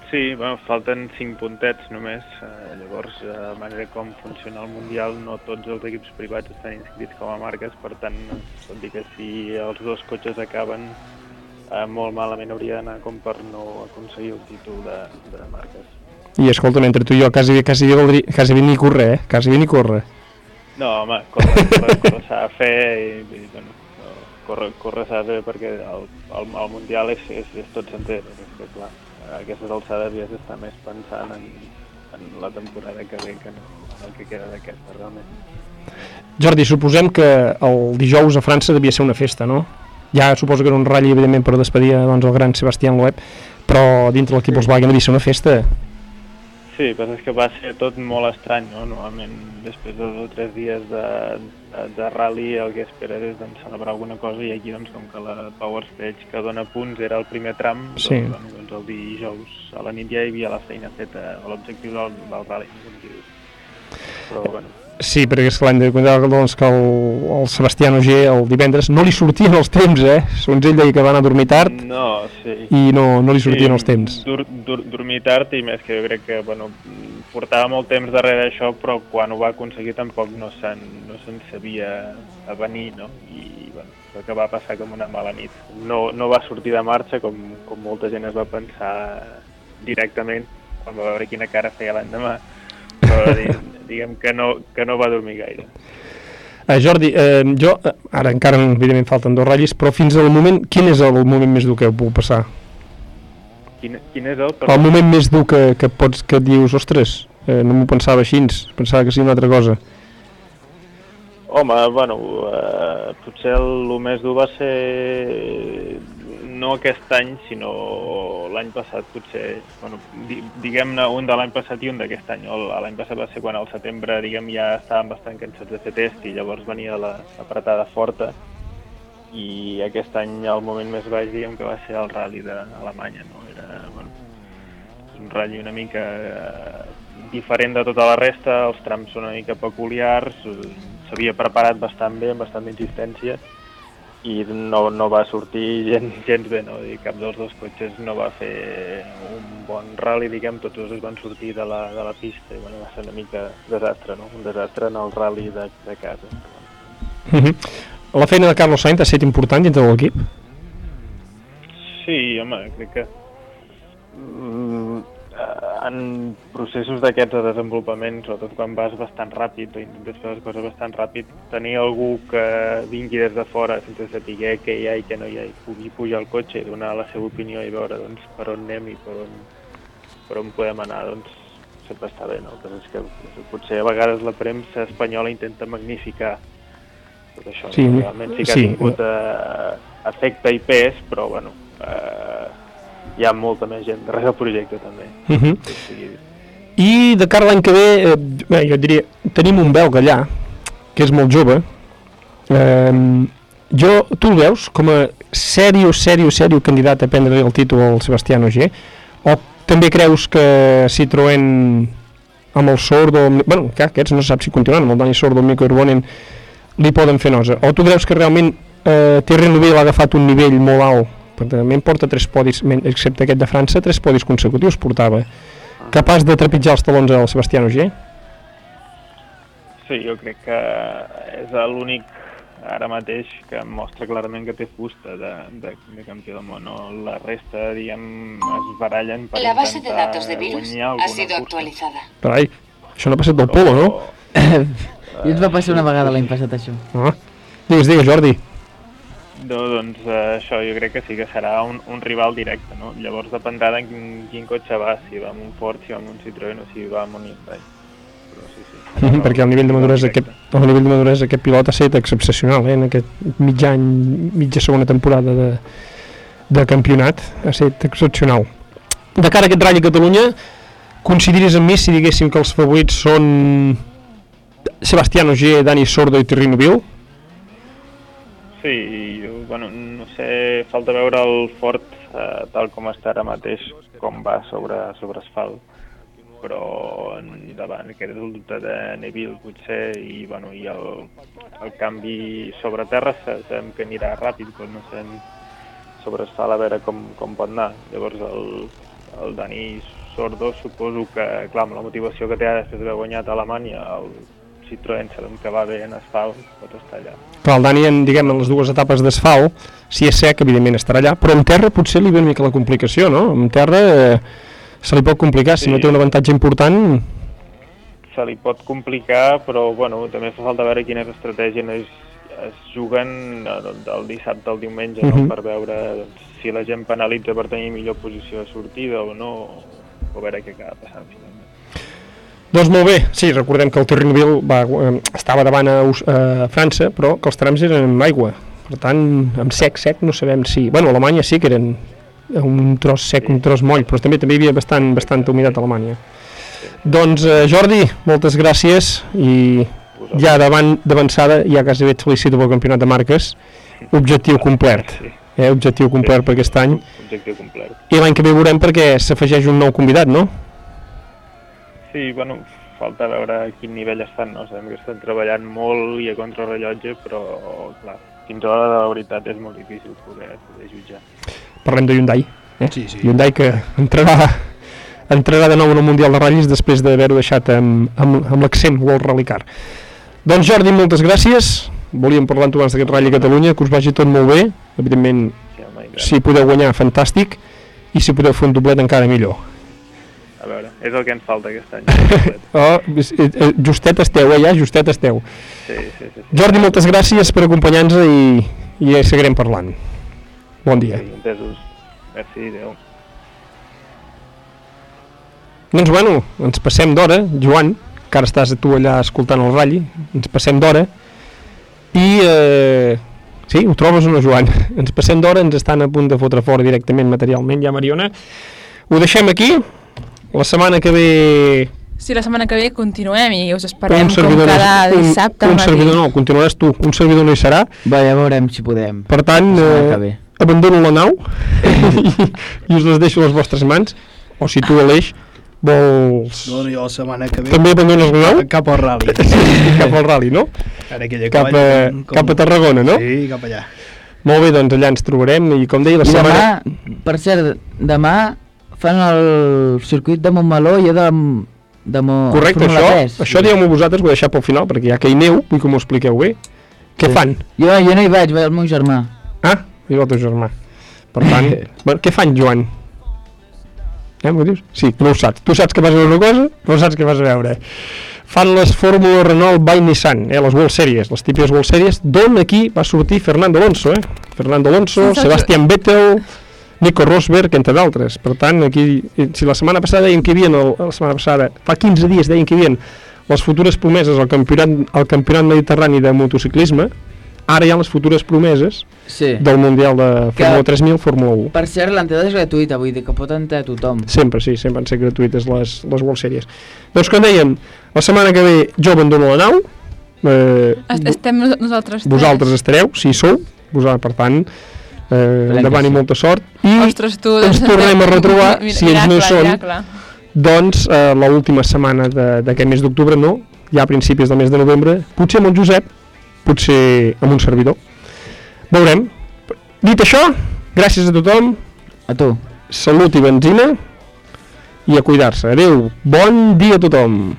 Sí, bueno, falten 5 puntets només, eh, llavors eh, de manera com funciona el Mundial no tots els equips privats estan inscrits com a marques, per tant, tot dir que si els dos cotxes acaben eh, molt malament hauria d'anar com per no aconseguir el títol de, de marques. I escolta'm, entre tu i jo quasi, quasi, quasi bé ni córrer, eh? Quasi ni córrer. No, home, córrer s'ha de fer i, i bueno, no, córrer, córrer s'ha de fer perquè el, el, el Mundial és, és, és tot sencer, és que clar, a aquestes alçades ja s'està més pensant en, en la temporada que ve que no en el que queda d'aquesta, realment. Jordi, suposem que el dijous a França devia ser una festa, no? Ja suposo que era un ratll, evidentment, per despedir doncs, el gran Sebastián Loeb, però dintre l'equip Volkswagen devia ser una festa. Sí, però és que va ser tot molt estrany, no? Normalment, després de dos o tres dies de, de, rally, el que esperes és doncs, celebrar alguna cosa i aquí, doncs, com que la Power Stage que dona punts era el primer tram, Sí. doncs, doncs, doncs el dijous a la nit ja hi havia la feina feta, l'objectiu del, del rally. Però, bueno, Sí, perquè és clar, hem de comptar doncs, que el, el Sebastià Noguer el divendres no li sortien els temps, eh? Segons ell deia que va anar a dormir tard No, sí. i no, no li sortien els temps. Dur, dur, dormir tard i més que jo crec que bueno, portava molt temps darrere d'això però quan ho va aconseguir tampoc no se'n no se'n sabia a venir no? i bueno, va acabar passar com una mala nit. No, no va sortir de marxa com, com molta gent es va pensar directament quan va veure quina cara feia l'endemà però di- diguem que no, que no va dormir gaire. Eh, Jordi, eh, jo, eh, ara encara evidentment falten dos ratllis, però fins al moment, quin és el moment més dur que heu pogut passar? Quin, quin és el... El moment més dur que, que pots, que dius, ostres, eh, no m'ho pensava així, pensava que sigui una altra cosa. Home, bueno, eh, potser el, el més dur va ser no aquest any, sinó l'any passat potser, bueno, di, diguem-ne un de l'any passat i un d'aquest any. L'any passat va ser quan al setembre, diguem, ja estàvem bastant cansats de fer test i llavors venia la apretada forta i aquest any el moment més baix diguem que va ser el rally d'Alemanya, no? Era, bueno, un ratll una mica eh, diferent de tota la resta, els trams són una mica peculiars, eh, s'havia preparat bastant bé, amb bastant insistència, i no, no va sortir gens, gens bé, no? I cap dels dos cotxes no va fer un bon rally, diguem, tots dos es van sortir de la, de la pista i bueno, va ser una mica desastre, no? Un desastre en el rally de, de casa. Mhm. La feina de Carlos Sainz ha estat important dintre de l'equip? Sí, home, crec que mm, en processos d'aquests de desenvolupament, sobretot quan vas bastant ràpid o intentes fer les coses bastant ràpid, tenir algú que vingui des de fora sense saber què hi ha i què no hi ha i pugui pujar al cotxe i donar la seva opinió i veure doncs, per on anem i per on, per on podem anar, doncs sempre està bé, no? Passa és que potser a vegades la premsa espanyola intenta magnificar tot això. Sí, no? Realment sí que sí. ha tingut eh, efecte i pes, però bueno, eh, hi ha molta més gent darrere el projecte també. Mhm. O sigui, I de cara l'any que ve, eh, bé, jo diria, tenim un belga allà, que és molt jove. Eh, jo, tu el veus com a sèrio, sèrio, sèrio candidat a prendre el títol al Sebastià Ogier? O també creus que Citroën amb el Sordo, bueno, que aquests no se sap si continuaran, amb el Dani Sordo, el Mico Urbonen, li poden fer nosa? O tu creus que realment eh, Neuville ha agafat un nivell molt alt, també porta tres podis, men- excepte aquest de França, tres podis consecutius portava capaç de trepitjar els talons al Sebastià Ogier? sí, jo crec que és l'únic ara mateix que mostra clarament que té fusta de, de, de campió del món. No? La resta, diguem, es barallen per La base de datos de virus ha sido actualizada. Carai, això no ha passat del polo, no? I ens va passar una vegada l'any passat això. Ah. Digues, digues, Jordi. No, doncs eh, això jo crec que sí que serà un, un rival directe, no? Llavors dependrà de quin, quin cotxe va, si va amb un Ford, si va amb un Citroën o si va amb un Hyundai. Però sí, sí. Mhm, perquè el nivell de maduresa aquest, el nivell de maduresa d'aquest pilot ha estat excepcional eh, en aquest mig any, mitja segona temporada de, de campionat ha estat excepcional de cara a aquest Rally Catalunya coincidiries amb mi si diguéssim que els favorits són Sebastián Ogier, Dani Sordo i Thierry Neuville Jo, bueno, no sé, falta veure el Ford eh, tal com està ara mateix, com va sobre, sobre asfalt, però davant aquest dubte de Neville potser i, bueno, i el, el canvi sobre terra sa- sabem que anirà ràpid, però no sabem sobre asfalt a veure com, com pot anar. Llavors el, el Dani Sordo suposo que, clar, amb la motivació que té després d'haver guanyat a Alemanya, el Citroën sabem que va bé en asfalt, pot estar allà. Clar, el Dani, en, diguem, en les dues etapes d'asfalt, si és sec, evidentment estarà allà, però en terra potser li ve una mica la complicació, no? En terra eh, se li pot complicar, si Sí. no té un avantatge important, se li pot complicar, però bueno, també fa falta veure quines estratègies es, es juguen del dissabte al diumenge, Mhm. no? per veure doncs, si la gent penalitza per tenir millor posició de sortida o no, o veure què acaba passant finalment. Doncs molt bé, sí, recordem que el Terrinoville va, eh, estava davant a, a França, però que els trams eren amb aigua. Per tant, amb sec, sec, no sabem si... Bueno, a Alemanya sí que eren un tros sec, un tros moll, però també també hi havia bastant, bastanta humitat a Alemanya. Doncs eh, Jordi, moltes gràcies i ja davant d'avançada ja quasi et felicito pel campionat de marques objectiu complert eh, objectiu complert per aquest any Objectiu complet. i l'any que ve veurem perquè s'afegeix un nou convidat, no? Sí, bueno, falta veure a quin nivell estan, no? Sabem que estan treballant molt i a contrarrellotge, però, clar, fins ara la veritat és molt difícil poder, poder jutjar. Parlem de Hyundai eh? Sí, sí. Hyundai que entrarà entrarà de nou en el Mundial de Rallis després d'haver-ho deixat amb, amb, amb l'accent World Rally Car doncs Jordi, moltes gràcies volíem parlar amb tu abans d'aquest Rally a Catalunya que us vagi tot molt bé evidentment si podeu guanyar, fantàstic i si podeu fer un doblet encara millor A veure, és el que ens falta aquest any. oh, justet esteu, eh, ja, justet esteu Sí, sí, sí. sí. Jordi, moltes gràcies per acompanyar-nos i, i seguirem parlant bon dia Sí, entesos. Merci, adeu. Doncs bueno, ens passem d'hora, Joan, que ara estàs tu allà escoltant el ratll, ens passem d'hora i... Eh, sí, ho trobes o no, Joan? Ens passem d'hora, ens estan a punt de fotre fora directament materialment, ja, Mariona. Ho deixem aquí, la setmana que ve... Sí, la setmana que ve continuem i us esperem un com cada no, un, dissabte un matí. servidor no, continuaràs tu, un servidor no hi serà. Va, ja veurem si podem. Per tant, eh, abandono la nau i, i us les deixo a les vostres mans, o si tu, Aleix, vols... Doncs jo la setmana que ve... També abandones la nau? Cap al rally. cap al rally, no? Ara aquella Cap a, com- cap a Tarragona, no? Sí, cap allà. Molt bé, doncs allà ens trobarem i com deia la I setmana... demà, per cert, demà fan el circuit de Montmeló i de, de Mo... Correcte, Fórmula això, 3. això digueu-m'ho vosaltres, ho he deixat pel final, perquè ja que hi neu, vull que m'ho expliqueu bé. Què fan? Jo, jo no hi vaig, va el meu germà. Ah, i el teu germà. Per tant, bueno, què fan, Joan? Eh, m'ho dius? Sí, tu no ho saps. Tu saps que vas a veure una cosa, però saps que vas a veure. Fan les Fórmula Renault by Nissan, eh, les World Series, les típiques World Series, d'on aquí va sortir Fernando Alonso, eh? Fernando Alonso, Sí, Sebastian Vettel, Nico Rosberg, entre d'altres. Per tant, aquí, si la setmana passada deien que hi havia, el, la setmana passada, fa 15 dies deien que hi havia les futures promeses al campionat, al campionat mediterrani de motociclisme, ara hi ha les futures promeses Sí. del Mundial de Que- Fórmula 3000, Fórmula 1. Per cert, l'entrada és gratuïta, vull dir que pot entrar tothom. Sempre, sí, sempre han set gratuïtes les, les World Series. Doncs com dèiem, la setmana que ve jo abandono la nau, eh, Est- Estem nos- nosaltres tres. vosaltres estareu, si sou, vosaltres, per tant, eh, endavant i molta sort, i Ostres, tu, ens doncs, tornem a retrobar, mira- si ells no són, miracle. doncs eh, l'última setmana de- d'aquest mes d'octubre, no, ja a principis del mes de novembre, potser amb el Josep, potser amb un servidor. Veurem. Dit això, gràcies a tothom. A tu. Salut i benzina. I a cuidar-se. Adéu. Bon dia a tothom.